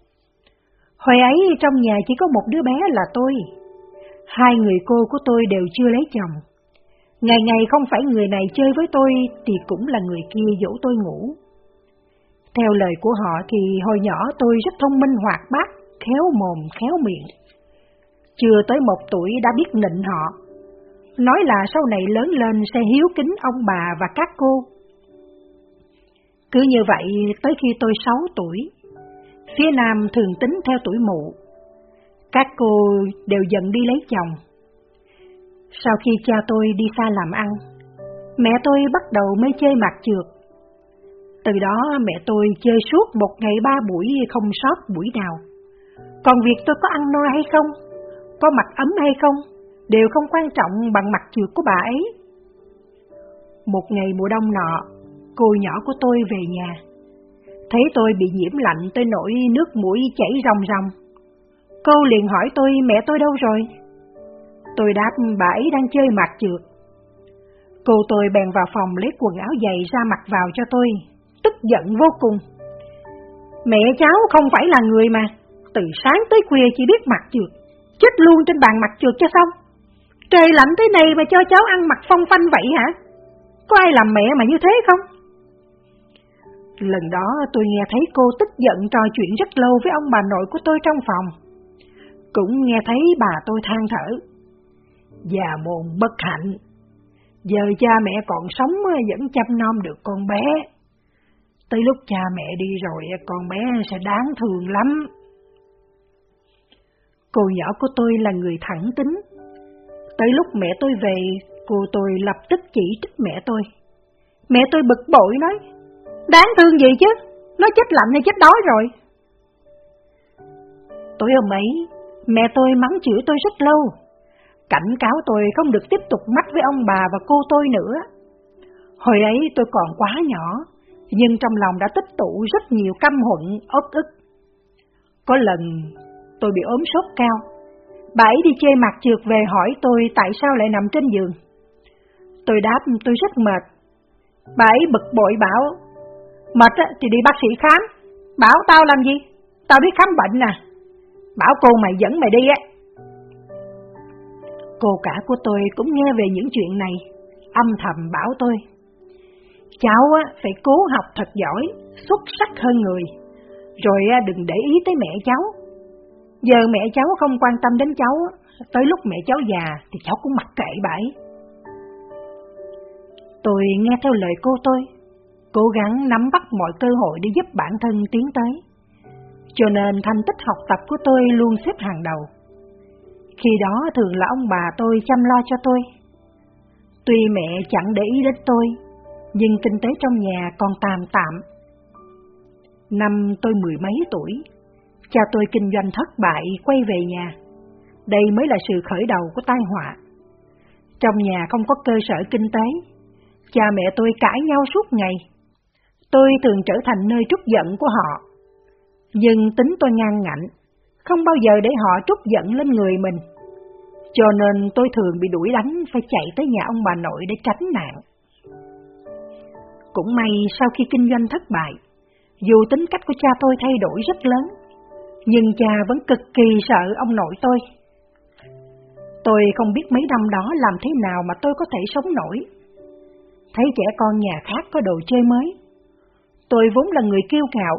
Hồi ấy trong nhà chỉ có một đứa bé là tôi. Hai người cô của tôi đều chưa lấy chồng. Ngày ngày không phải người này chơi với tôi thì cũng là người kia dỗ tôi ngủ. Theo lời của họ thì hồi nhỏ tôi rất thông minh hoạt bát, khéo mồm, khéo miệng. Chưa tới một tuổi đã biết nịnh họ. Nói là sau này lớn lên sẽ hiếu kính ông bà và các cô. Cứ như vậy, tới khi tôi 6 tuổi, phía Nam thường tính theo tuổi mụ. Các cô đều dần đi lấy chồng. Sau khi cha tôi đi xa làm ăn, mẹ tôi bắt đầu mới chơi mặt trượt từ đó mẹ tôi chơi suốt một ngày ba buổi không sót buổi nào. Còn việc tôi có ăn no hay không, có mặc ấm hay không, đều không quan trọng bằng mặt trượt của bà ấy. Một ngày mùa đông nọ, cô nhỏ của tôi về nhà. Thấy tôi bị nhiễm lạnh tới nỗi nước mũi chảy ròng ròng. Cô liền hỏi tôi mẹ tôi đâu rồi? Tôi đáp bà ấy đang chơi mặt trượt. Cô tôi bèn vào phòng lấy quần áo dày ra mặc vào cho tôi, tức giận vô cùng. Mẹ cháu không phải là người mà, từ sáng tới khuya chỉ biết mặt trượt, chết luôn trên bàn mặt trượt cho xong. Trời lạnh thế này mà cho cháu ăn mặc phong phanh vậy hả? Có ai làm mẹ mà như thế không? Lần đó tôi nghe thấy cô tức giận trò chuyện rất lâu với ông bà nội của tôi trong phòng. Cũng nghe thấy bà tôi than thở. Già mồn bất hạnh. Giờ cha mẹ còn sống vẫn chăm nom được con bé. Tới lúc cha mẹ đi rồi, con bé sẽ đáng thương lắm. Cô nhỏ của tôi là người thẳng tính. Tới lúc mẹ tôi về, cô tôi lập tức chỉ trích mẹ tôi. Mẹ tôi bực bội nói, đáng thương gì chứ, nó chết lạnh hay chết đói rồi. Tối hôm ấy, mẹ tôi mắng chửi tôi rất lâu, cảnh cáo tôi không được tiếp tục mắc với ông bà và cô tôi nữa. Hồi ấy tôi còn quá nhỏ, nhưng trong lòng đã tích tụ rất nhiều căm hận, ốc ức. Có lần tôi bị ốm sốt cao, bà ấy đi chê mặt trượt về hỏi tôi tại sao lại nằm trên giường. Tôi đáp tôi rất mệt. Bà ấy bực bội bảo, mệt thì đi bác sĩ khám, bảo tao làm gì, tao biết khám bệnh nè, bảo cô mày dẫn mày đi á. Cô cả của tôi cũng nghe về những chuyện này, âm thầm bảo tôi. Cháu phải cố học thật giỏi, xuất sắc hơn người, rồi đừng để ý tới mẹ cháu. Giờ mẹ cháu không quan tâm đến cháu, tới lúc mẹ cháu già thì cháu cũng mặc kệ bãi. Tôi nghe theo lời cô tôi, cố gắng nắm bắt mọi cơ hội để giúp bản thân tiến tới. Cho nên thành tích học tập của tôi luôn xếp hàng đầu. Khi đó thường là ông bà tôi chăm lo cho tôi. Tuy mẹ chẳng để ý đến tôi, nhưng kinh tế trong nhà còn tàn tạm. Năm tôi mười mấy tuổi, cha tôi kinh doanh thất bại quay về nhà. Đây mới là sự khởi đầu của tai họa. Trong nhà không có cơ sở kinh tế, cha mẹ tôi cãi nhau suốt ngày. Tôi thường trở thành nơi trút giận của họ. Nhưng tính tôi ngang ngạnh, không bao giờ để họ trút giận lên người mình. Cho nên tôi thường bị đuổi đánh phải chạy tới nhà ông bà nội để tránh nạn. Cũng may sau khi kinh doanh thất bại, dù tính cách của cha tôi thay đổi rất lớn, nhưng cha vẫn cực kỳ sợ ông nội tôi. Tôi không biết mấy năm đó làm thế nào mà tôi có thể sống nổi. Thấy trẻ con nhà khác có đồ chơi mới. Tôi vốn là người kiêu ngạo,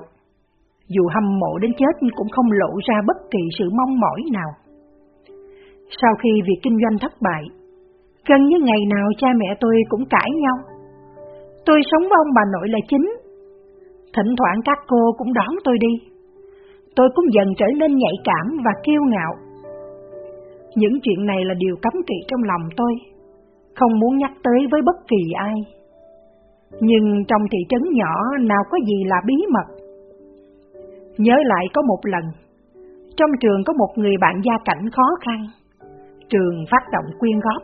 dù hâm mộ đến chết cũng không lộ ra bất kỳ sự mong mỏi nào. Sau khi việc kinh doanh thất bại, gần như ngày nào cha mẹ tôi cũng cãi nhau. Tôi sống với ông bà nội là chính. Thỉnh thoảng các cô cũng đón tôi đi. Tôi cũng dần trở nên nhạy cảm và kiêu ngạo. Những chuyện này là điều cấm kỵ trong lòng tôi, không muốn nhắc tới với bất kỳ ai. Nhưng trong thị trấn nhỏ nào có gì là bí mật. Nhớ lại có một lần, trong trường có một người bạn gia cảnh khó khăn. Trường phát động quyên góp.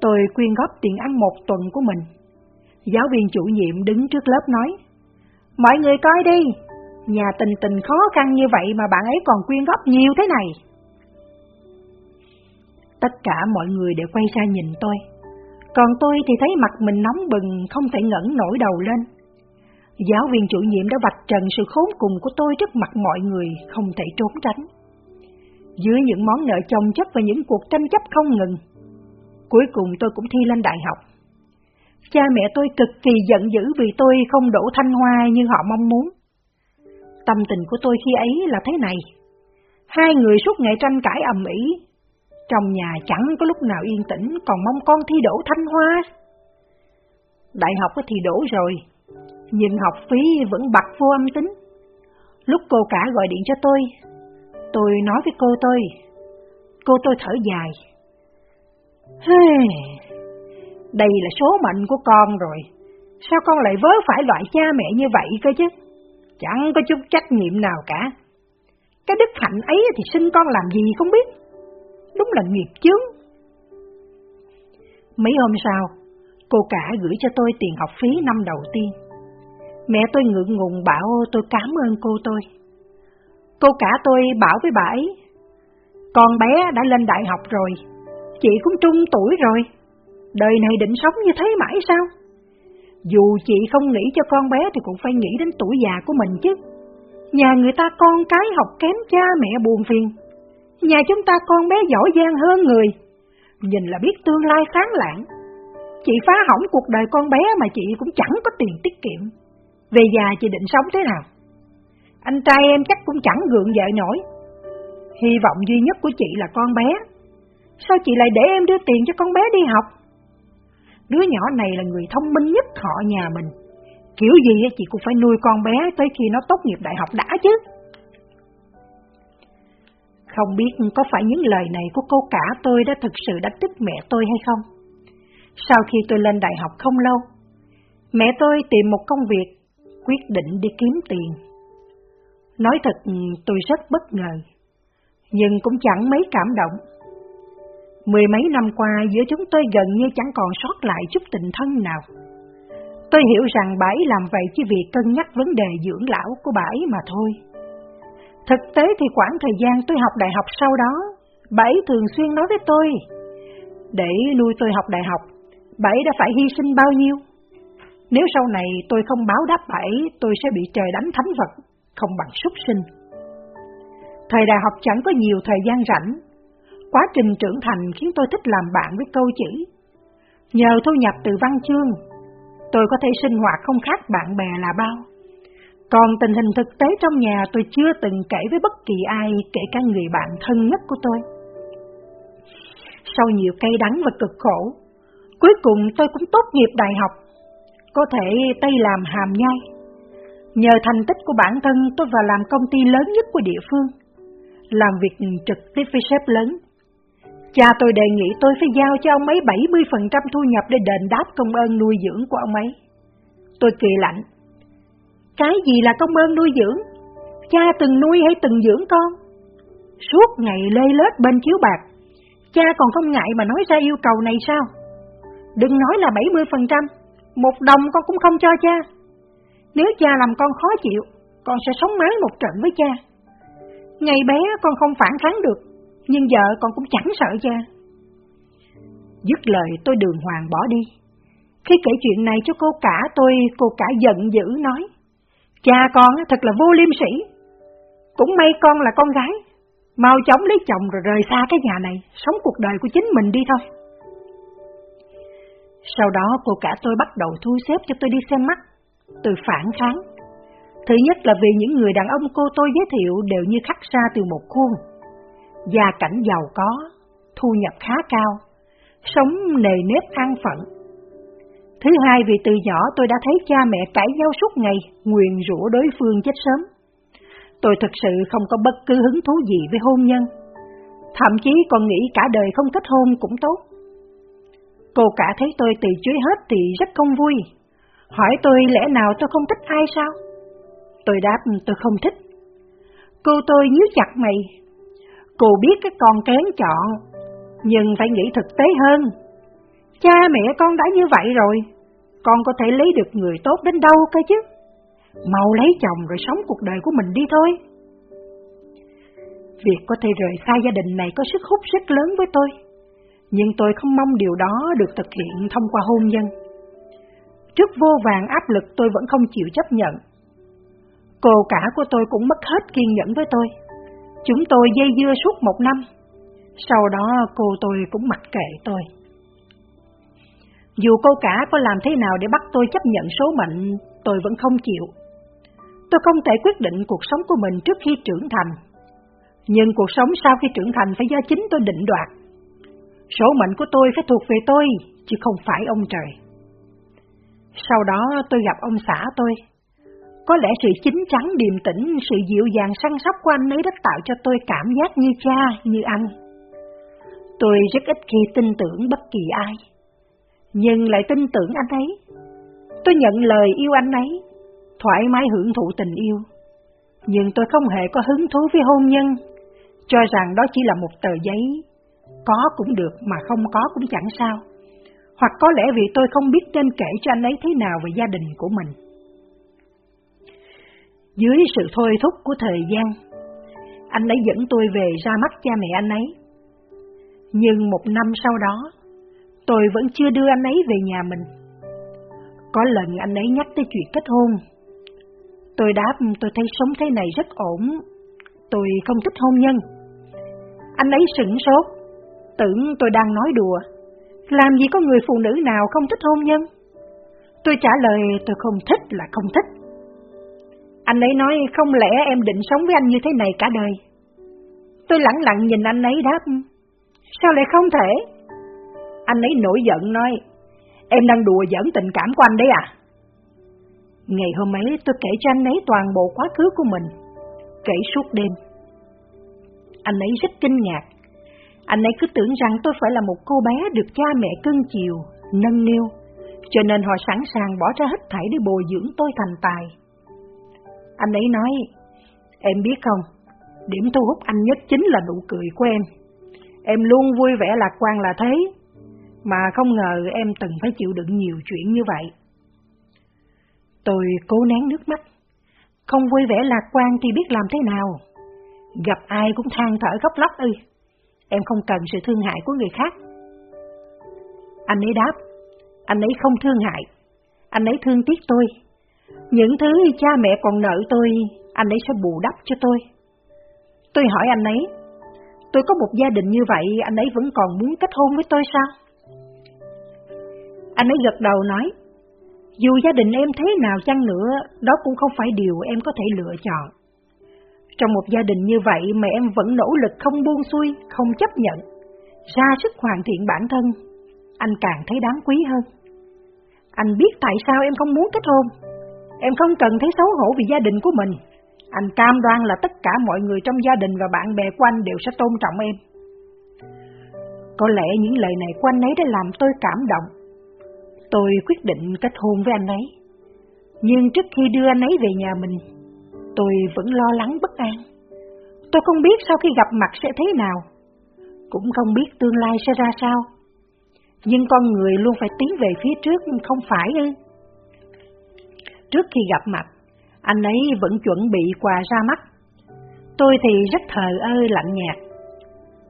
Tôi quyên góp tiền ăn một tuần của mình. Giáo viên chủ nhiệm đứng trước lớp nói, Mọi người coi đi, nhà tình tình khó khăn như vậy mà bạn ấy còn quyên góp nhiều thế này. Tất cả mọi người đều quay ra nhìn tôi, còn tôi thì thấy mặt mình nóng bừng không thể ngẩng nổi đầu lên. Giáo viên chủ nhiệm đã vạch trần sự khốn cùng của tôi trước mặt mọi người, không thể trốn tránh. Dưới những món nợ chồng chất và những cuộc tranh chấp không ngừng, cuối cùng tôi cũng thi lên đại học. Cha mẹ tôi cực kỳ giận dữ vì tôi không đổ thanh hoa như họ mong muốn. Tâm tình của tôi khi ấy là thế này. Hai người suốt ngày tranh cãi ầm ĩ, trong nhà chẳng có lúc nào yên tĩnh còn mong con thi đỗ thanh hoa. Đại học thì đỗ rồi, nhưng học phí vẫn bạc vô âm tính. Lúc cô cả gọi điện cho tôi, tôi nói với cô tôi, cô tôi thở dài. Đây là số mệnh của con rồi, sao con lại vớ phải loại cha mẹ như vậy cơ chứ? Chẳng có chút trách nhiệm nào cả. Cái đức hạnh ấy thì sinh con làm gì không biết. Đúng là nghiệp chướng. Mấy hôm sau, cô cả gửi cho tôi tiền học phí năm đầu tiên. Mẹ tôi ngượng ngùng bảo tôi cảm ơn cô tôi. Cô cả tôi bảo với bà ấy, con bé đã lên đại học rồi, chị cũng trung tuổi rồi, đời này định sống như thế mãi sao? Dù chị không nghĩ cho con bé thì cũng phải nghĩ đến tuổi già của mình chứ. Nhà người ta con cái học kém cha mẹ buồn phiền. Nhà chúng ta con bé giỏi giang hơn người. Nhìn là biết tương lai sáng lạng. Chị phá hỏng cuộc đời con bé mà chị cũng chẳng có tiền tiết kiệm. Về già chị định sống thế nào? Anh trai em chắc cũng chẳng gượng dậy nổi. Hy vọng duy nhất của chị là con bé. Sao chị lại để em đưa tiền cho con bé đi học? Đứa nhỏ này là người thông minh nhất họ nhà mình. Kiểu gì chị cũng phải nuôi con bé tới khi nó tốt nghiệp đại học đã chứ. Không biết có phải những lời này của cô cả tôi đã thực sự đánh thức mẹ tôi hay không? Sau khi tôi lên đại học không lâu, mẹ tôi tìm một công việc, quyết định đi kiếm tiền. Nói thật tôi rất bất ngờ, nhưng cũng chẳng mấy cảm động Mười mấy năm qua giữa chúng tôi gần như chẳng còn sót lại chút tình thân nào. Tôi hiểu rằng bà ấy làm vậy chỉ vì cân nhắc vấn đề dưỡng lão của bà ấy mà thôi. Thực tế thì khoảng thời gian tôi học đại học sau đó, bà ấy thường xuyên nói với tôi, để nuôi tôi học đại học, bà ấy đã phải hy sinh bao nhiêu. Nếu sau này tôi không báo đáp bà ấy, tôi sẽ bị trời đánh thánh vật, không bằng súc sinh. Thời đại học chẳng có nhiều thời gian rảnh, Quá trình trưởng thành khiến tôi thích làm bạn với câu chữ. Nhờ thu nhập từ văn chương, tôi có thể sinh hoạt không khác bạn bè là bao. Còn tình hình thực tế trong nhà tôi chưa từng kể với bất kỳ ai, kể cả người bạn thân nhất của tôi. Sau nhiều cay đắng và cực khổ, cuối cùng tôi cũng tốt nghiệp đại học, có thể tay làm hàm nhai. Nhờ thành tích của bản thân tôi vào làm công ty lớn nhất của địa phương, làm việc trực tiếp với sếp lớn, Cha tôi đề nghị tôi phải giao cho ông ấy 70% thu nhập để đền đáp công ơn nuôi dưỡng của ông ấy. Tôi kỳ lạnh. Cái gì là công ơn nuôi dưỡng? Cha từng nuôi hay từng dưỡng con? Suốt ngày lê lết bên chiếu bạc, cha còn không ngại mà nói ra yêu cầu này sao? Đừng nói là 70%, một đồng con cũng không cho cha. Nếu cha làm con khó chịu, con sẽ sống mái một trận với cha. Ngày bé con không phản kháng được, nhưng vợ con cũng chẳng sợ cha. Dứt lời tôi đường hoàng bỏ đi. Khi kể chuyện này cho cô cả tôi, cô cả giận dữ nói, cha con thật là vô liêm sỉ Cũng may con là con gái, mau chóng lấy chồng rồi rời xa cái nhà này, sống cuộc đời của chính mình đi thôi. Sau đó cô cả tôi bắt đầu thu xếp cho tôi đi xem mắt, từ phản kháng. Thứ nhất là vì những người đàn ông cô tôi giới thiệu đều như khắc ra từ một khuôn gia cảnh giàu có, thu nhập khá cao, sống nề nếp an phận. Thứ hai vì từ nhỏ tôi đã thấy cha mẹ cãi nhau suốt ngày, nguyền rủa đối phương chết sớm. Tôi thật sự không có bất cứ hứng thú gì với hôn nhân. thậm chí còn nghĩ cả đời không kết hôn cũng tốt. Cô cả thấy tôi từ chối hết thì rất không vui, hỏi tôi lẽ nào tôi không thích ai sao? Tôi đáp tôi không thích. Cô tôi nhíu chặt mày. Cô biết cái con kén chọn, nhưng phải nghĩ thực tế hơn. Cha mẹ con đã như vậy rồi, con có thể lấy được người tốt đến đâu cơ chứ? Mau lấy chồng rồi sống cuộc đời của mình đi thôi. Việc có thể rời xa gia đình này có sức hút rất lớn với tôi, nhưng tôi không mong điều đó được thực hiện thông qua hôn nhân. Trước vô vàng áp lực tôi vẫn không chịu chấp nhận. Cô cả của tôi cũng mất hết kiên nhẫn với tôi. Chúng tôi dây dưa suốt một năm. Sau đó cô tôi cũng mặc kệ tôi. Dù cô cả có làm thế nào để bắt tôi chấp nhận số mệnh, tôi vẫn không chịu. Tôi không thể quyết định cuộc sống của mình trước khi trưởng thành. Nhưng cuộc sống sau khi trưởng thành phải do chính tôi định đoạt. Số mệnh của tôi phải thuộc về tôi, chứ không phải ông trời. Sau đó tôi gặp ông xã tôi. Có lẽ sự chính chắn điềm tĩnh, sự dịu dàng săn sóc của anh ấy đã tạo cho tôi cảm giác như cha, như anh. Tôi rất ít khi tin tưởng bất kỳ ai, nhưng lại tin tưởng anh ấy. Tôi nhận lời yêu anh ấy, thoải mái hưởng thụ tình yêu. Nhưng tôi không hề có hứng thú với hôn nhân, cho rằng đó chỉ là một tờ giấy, có cũng được mà không có cũng chẳng sao. Hoặc có lẽ vì tôi không biết nên kể cho anh ấy thế nào về gia đình của mình. Dưới sự thôi thúc của thời gian, anh ấy dẫn tôi về ra mắt cha mẹ anh ấy. Nhưng một năm sau đó, tôi vẫn chưa đưa anh ấy về nhà mình. Có lần anh ấy nhắc tới chuyện kết hôn. Tôi đáp tôi thấy sống thế này rất ổn, tôi không thích hôn nhân. Anh ấy sửng sốt, tưởng tôi đang nói đùa. Làm gì có người phụ nữ nào không thích hôn nhân? Tôi trả lời tôi không thích là không thích. Anh ấy nói không lẽ em định sống với anh như thế này cả đời. Tôi lặng lặng nhìn anh ấy đáp, sao lại không thể? Anh ấy nổi giận nói, em đang đùa giỡn tình cảm của anh đấy à? Ngày hôm ấy tôi kể cho anh ấy toàn bộ quá khứ của mình, kể suốt đêm. Anh ấy rất kinh ngạc, anh ấy cứ tưởng rằng tôi phải là một cô bé được cha mẹ cưng chiều, nâng niu, cho nên họ sẵn sàng bỏ ra hết thảy để bồi dưỡng tôi thành tài. Anh ấy nói, em biết không, điểm thu hút anh nhất chính là nụ cười của em. Em luôn vui vẻ lạc quan là thế, mà không ngờ em từng phải chịu đựng nhiều chuyện như vậy. Tôi cố nén nước mắt, không vui vẻ lạc quan thì biết làm thế nào. Gặp ai cũng than thở khóc lóc ư. Em không cần sự thương hại của người khác. Anh ấy đáp, anh ấy không thương hại, anh ấy thương tiếc tôi. Những thứ cha mẹ còn nợ tôi, anh ấy sẽ bù đắp cho tôi. Tôi hỏi anh ấy, tôi có một gia đình như vậy, anh ấy vẫn còn muốn kết hôn với tôi sao? Anh ấy gật đầu nói, dù gia đình em thế nào chăng nữa, đó cũng không phải điều em có thể lựa chọn. Trong một gia đình như vậy mà em vẫn nỗ lực không buông xuôi, không chấp nhận, ra sức hoàn thiện bản thân, anh càng thấy đáng quý hơn. Anh biết tại sao em không muốn kết hôn. Em không cần thấy xấu hổ vì gia đình của mình. Anh cam đoan là tất cả mọi người trong gia đình và bạn bè của anh đều sẽ tôn trọng em. Có lẽ những lời này của anh ấy đã làm tôi cảm động. Tôi quyết định kết hôn với anh ấy. Nhưng trước khi đưa anh ấy về nhà mình, tôi vẫn lo lắng bất an. Tôi không biết sau khi gặp mặt sẽ thế nào, cũng không biết tương lai sẽ ra sao. Nhưng con người luôn phải tiến về phía trước, không phải ư? Trước khi gặp mặt, anh ấy vẫn chuẩn bị quà ra mắt. Tôi thì rất thờ ơ lạnh nhạt.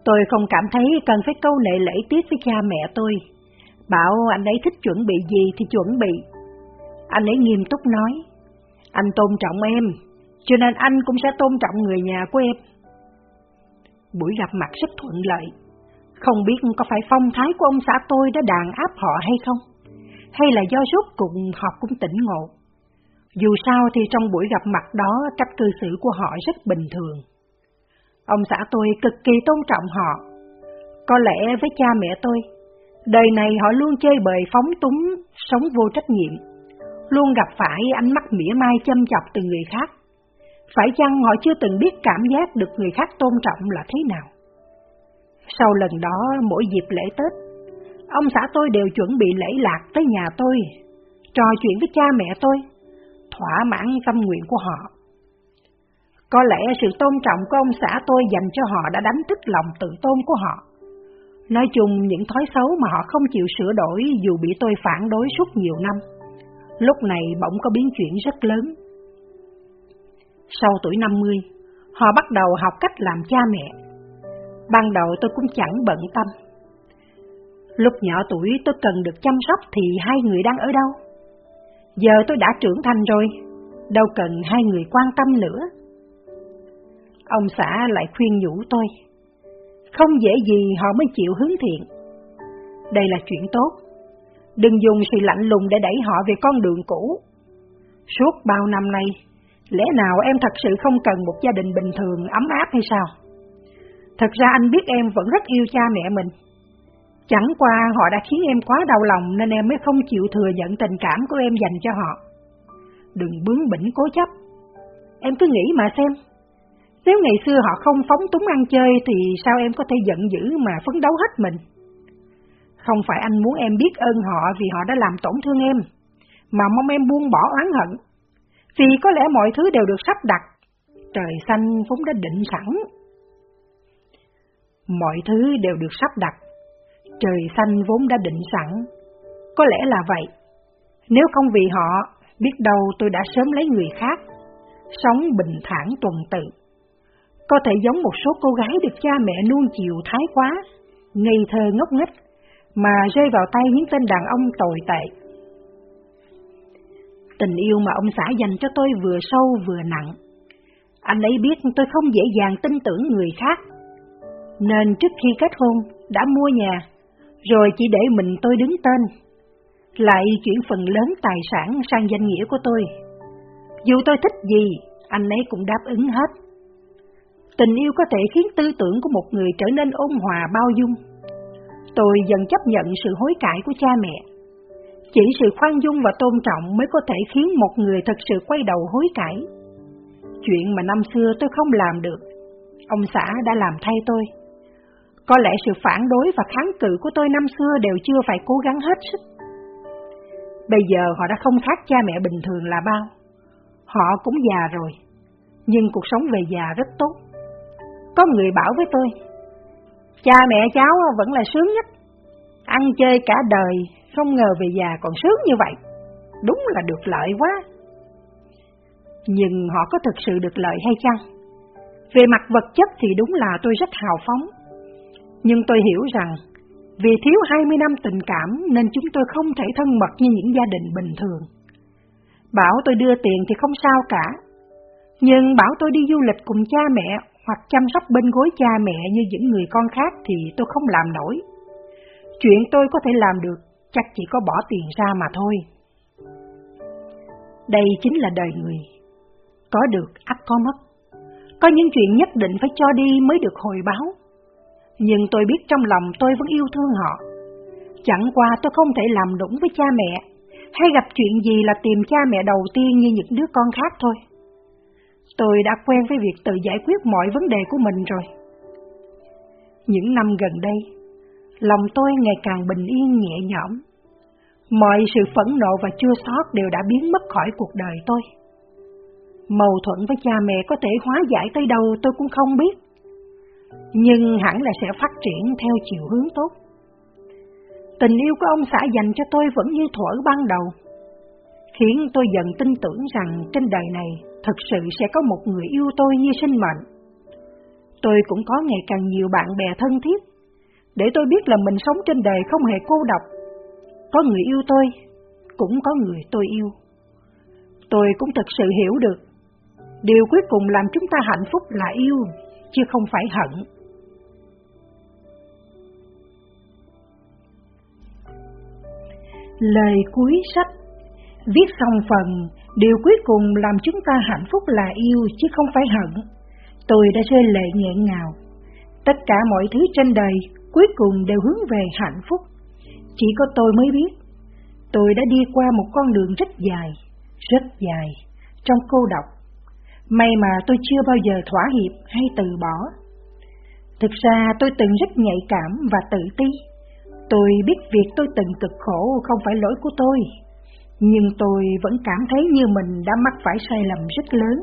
Tôi không cảm thấy cần phải câu nệ lễ tiết với cha mẹ tôi. Bảo anh ấy thích chuẩn bị gì thì chuẩn bị. Anh ấy nghiêm túc nói, anh tôn trọng em, cho nên anh cũng sẽ tôn trọng người nhà của em. Buổi gặp mặt rất thuận lợi, không biết có phải phong thái của ông xã tôi đã đàn áp họ hay không, hay là do rốt cùng họ cũng tỉnh ngộ. Dù sao thì trong buổi gặp mặt đó cách cư xử của họ rất bình thường. Ông xã tôi cực kỳ tôn trọng họ. Có lẽ với cha mẹ tôi, đời này họ luôn chơi bời phóng túng, sống vô trách nhiệm, luôn gặp phải ánh mắt mỉa mai châm chọc từ người khác. Phải chăng họ chưa từng biết cảm giác được người khác tôn trọng là thế nào? Sau lần đó, mỗi dịp lễ Tết, ông xã tôi đều chuẩn bị lễ lạc tới nhà tôi, trò chuyện với cha mẹ tôi, thỏa mãn tâm nguyện của họ. Có lẽ sự tôn trọng của ông xã tôi dành cho họ đã đánh thức lòng tự tôn của họ. Nói chung những thói xấu mà họ không chịu sửa đổi dù bị tôi phản đối suốt nhiều năm. Lúc này bỗng có biến chuyển rất lớn. Sau tuổi 50, họ bắt đầu học cách làm cha mẹ. Ban đầu tôi cũng chẳng bận tâm. Lúc nhỏ tuổi tôi cần được chăm sóc thì hai người đang ở đâu? Giờ tôi đã trưởng thành rồi, đâu cần hai người quan tâm nữa. Ông xã lại khuyên nhủ tôi. Không dễ gì họ mới chịu hướng thiện. Đây là chuyện tốt. Đừng dùng sự lạnh lùng để đẩy họ về con đường cũ. Suốt bao năm nay, lẽ nào em thật sự không cần một gia đình bình thường ấm áp hay sao? Thật ra anh biết em vẫn rất yêu cha mẹ mình. Chẳng qua họ đã khiến em quá đau lòng nên em mới không chịu thừa nhận tình cảm của em dành cho họ. Đừng bướng bỉnh cố chấp. Em cứ nghĩ mà xem, nếu ngày xưa họ không phóng túng ăn chơi thì sao em có thể giận dữ mà phấn đấu hết mình? Không phải anh muốn em biết ơn họ vì họ đã làm tổn thương em, mà mong em buông bỏ oán hận. Vì có lẽ mọi thứ đều được sắp đặt, trời xanh vốn đã định sẵn. Mọi thứ đều được sắp đặt, trời xanh vốn đã định sẵn. Có lẽ là vậy. Nếu không vì họ, biết đâu tôi đã sớm lấy người khác, sống bình thản tuần tự. Có thể giống một số cô gái được cha mẹ nuông chiều thái quá, ngây thơ ngốc nghếch, mà rơi vào tay những tên đàn ông tồi tệ. Tình yêu mà ông xã dành cho tôi vừa sâu vừa nặng. Anh ấy biết tôi không dễ dàng tin tưởng người khác, nên trước khi kết hôn đã mua nhà, rồi chỉ để mình tôi đứng tên, lại chuyển phần lớn tài sản sang danh nghĩa của tôi. Dù tôi thích gì, anh ấy cũng đáp ứng hết. Tình yêu có thể khiến tư tưởng của một người trở nên ôn hòa bao dung. Tôi dần chấp nhận sự hối cải của cha mẹ. Chỉ sự khoan dung và tôn trọng mới có thể khiến một người thật sự quay đầu hối cải. Chuyện mà năm xưa tôi không làm được, ông xã đã làm thay tôi. Có lẽ sự phản đối và kháng cự của tôi năm xưa đều chưa phải cố gắng hết sức. Bây giờ họ đã không khác cha mẹ bình thường là bao. Họ cũng già rồi, nhưng cuộc sống về già rất tốt. Có người bảo với tôi, cha mẹ cháu vẫn là sướng nhất, ăn chơi cả đời, không ngờ về già còn sướng như vậy, đúng là được lợi quá. Nhưng họ có thực sự được lợi hay chăng? Về mặt vật chất thì đúng là tôi rất hào phóng, nhưng tôi hiểu rằng vì thiếu 20 năm tình cảm nên chúng tôi không thể thân mật như những gia đình bình thường. Bảo tôi đưa tiền thì không sao cả, nhưng bảo tôi đi du lịch cùng cha mẹ hoặc chăm sóc bên gối cha mẹ như những người con khác thì tôi không làm nổi. Chuyện tôi có thể làm được chắc chỉ có bỏ tiền ra mà thôi. Đây chính là đời người. Có được ắt có mất. Có những chuyện nhất định phải cho đi mới được hồi báo. Nhưng tôi biết trong lòng tôi vẫn yêu thương họ. Chẳng qua tôi không thể làm đúng với cha mẹ, hay gặp chuyện gì là tìm cha mẹ đầu tiên như những đứa con khác thôi. Tôi đã quen với việc tự giải quyết mọi vấn đề của mình rồi. Những năm gần đây, lòng tôi ngày càng bình yên nhẹ nhõm. Mọi sự phẫn nộ và chua xót đều đã biến mất khỏi cuộc đời tôi. Mâu thuẫn với cha mẹ có thể hóa giải tới đâu tôi cũng không biết. Nhưng hẳn là sẽ phát triển theo chiều hướng tốt. Tình yêu của ông xã dành cho tôi vẫn như thuở ban đầu, khiến tôi dần tin tưởng rằng trên đời này thật sự sẽ có một người yêu tôi như sinh mệnh. Tôi cũng có ngày càng nhiều bạn bè thân thiết, để tôi biết là mình sống trên đời không hề cô độc. Có người yêu tôi, cũng có người tôi yêu. Tôi cũng thật sự hiểu được, điều cuối cùng làm chúng ta hạnh phúc là yêu, chứ không phải hận. Lời cuối sách Viết xong phần Điều cuối cùng làm chúng ta hạnh phúc là yêu chứ không phải hận. Tôi đã rơi lệ nghẹn ngào. Tất cả mọi thứ trên đời cuối cùng đều hướng về hạnh phúc. Chỉ có tôi mới biết. Tôi đã đi qua một con đường rất dài, rất dài, trong cô độc. May mà tôi chưa bao giờ thỏa hiệp hay từ bỏ. Thực ra tôi từng rất nhạy cảm và tự ti. Tôi biết việc tôi từng cực khổ không phải lỗi của tôi, nhưng tôi vẫn cảm thấy như mình đã mắc phải sai lầm rất lớn,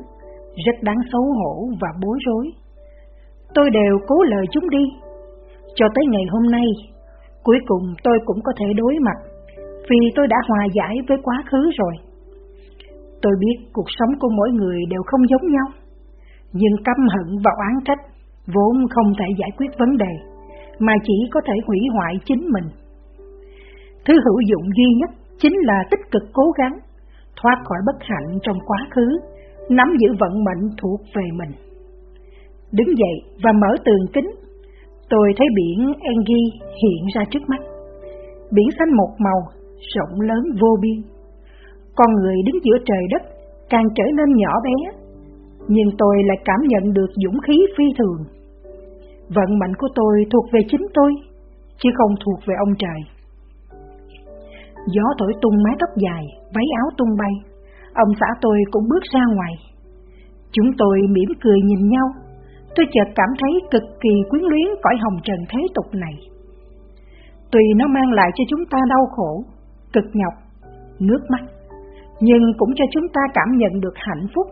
rất đáng xấu hổ và bối rối. Tôi đều cố lời chúng đi. Cho tới ngày hôm nay, cuối cùng tôi cũng có thể đối mặt, vì tôi đã hòa giải với quá khứ rồi. Tôi biết cuộc sống của mỗi người đều không giống nhau, nhưng căm hận và oán trách vốn không thể giải quyết vấn đề, mà chỉ có thể hủy hoại chính mình. Thứ hữu dụng duy nhất chính là tích cực cố gắng, thoát khỏi bất hạnh trong quá khứ, nắm giữ vận mệnh thuộc về mình. Đứng dậy và mở tường kính, tôi thấy biển Engi hiện ra trước mắt. Biển xanh một màu, rộng lớn vô biên. Con người đứng giữa trời đất càng trở nên nhỏ bé, nhưng tôi lại cảm nhận được dũng khí phi thường. Vận mệnh của tôi thuộc về chính tôi, chứ không thuộc về ông trời. Gió thổi tung mái tóc dài, váy áo tung bay, ông xã tôi cũng bước ra ngoài. Chúng tôi mỉm cười nhìn nhau, tôi chợt cảm thấy cực kỳ quyến luyến cõi hồng trần thế tục này. Tuy nó mang lại cho chúng ta đau khổ, cực nhọc, nước mắt, nhưng cũng cho chúng ta cảm nhận được hạnh phúc,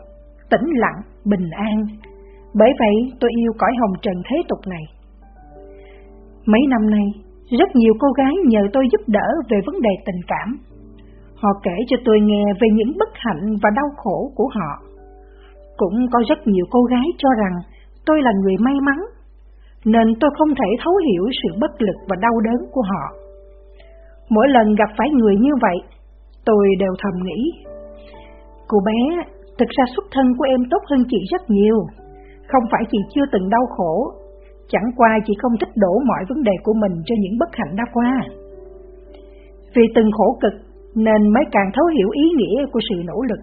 tĩnh lặng, bình an. Bởi vậy tôi yêu cõi hồng trần thế tục này. Mấy năm nay, rất nhiều cô gái nhờ tôi giúp đỡ về vấn đề tình cảm. Họ kể cho tôi nghe về những bất hạnh và đau khổ của họ. Cũng có rất nhiều cô gái cho rằng tôi là người may mắn, nên tôi không thể thấu hiểu sự bất lực và đau đớn của họ. Mỗi lần gặp phải người như vậy, tôi đều thầm nghĩ, cô bé, thực ra xuất thân của em tốt hơn chị rất nhiều, không phải chị chưa từng đau khổ, chẳng qua chị không thích đổ mọi vấn đề của mình cho những bất hạnh đã qua. Vì từng khổ cực nên mới càng thấu hiểu ý nghĩa của sự nỗ lực.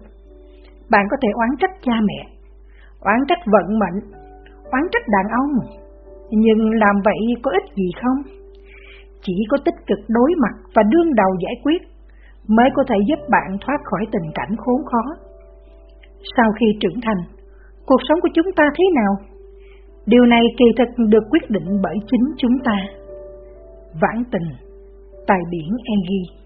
Bạn có thể oán trách cha mẹ, oán trách vận mệnh, oán trách đàn ông, nhưng làm vậy có ích gì không? Chỉ có tích cực đối mặt và đương đầu giải quyết mới có thể giúp bạn thoát khỏi tình cảnh khốn khó. Sau khi trưởng thành, cuộc sống của chúng ta thế nào? Điều này kỳ thực được quyết định bởi chính chúng ta. Vãn tình, tài biển Engie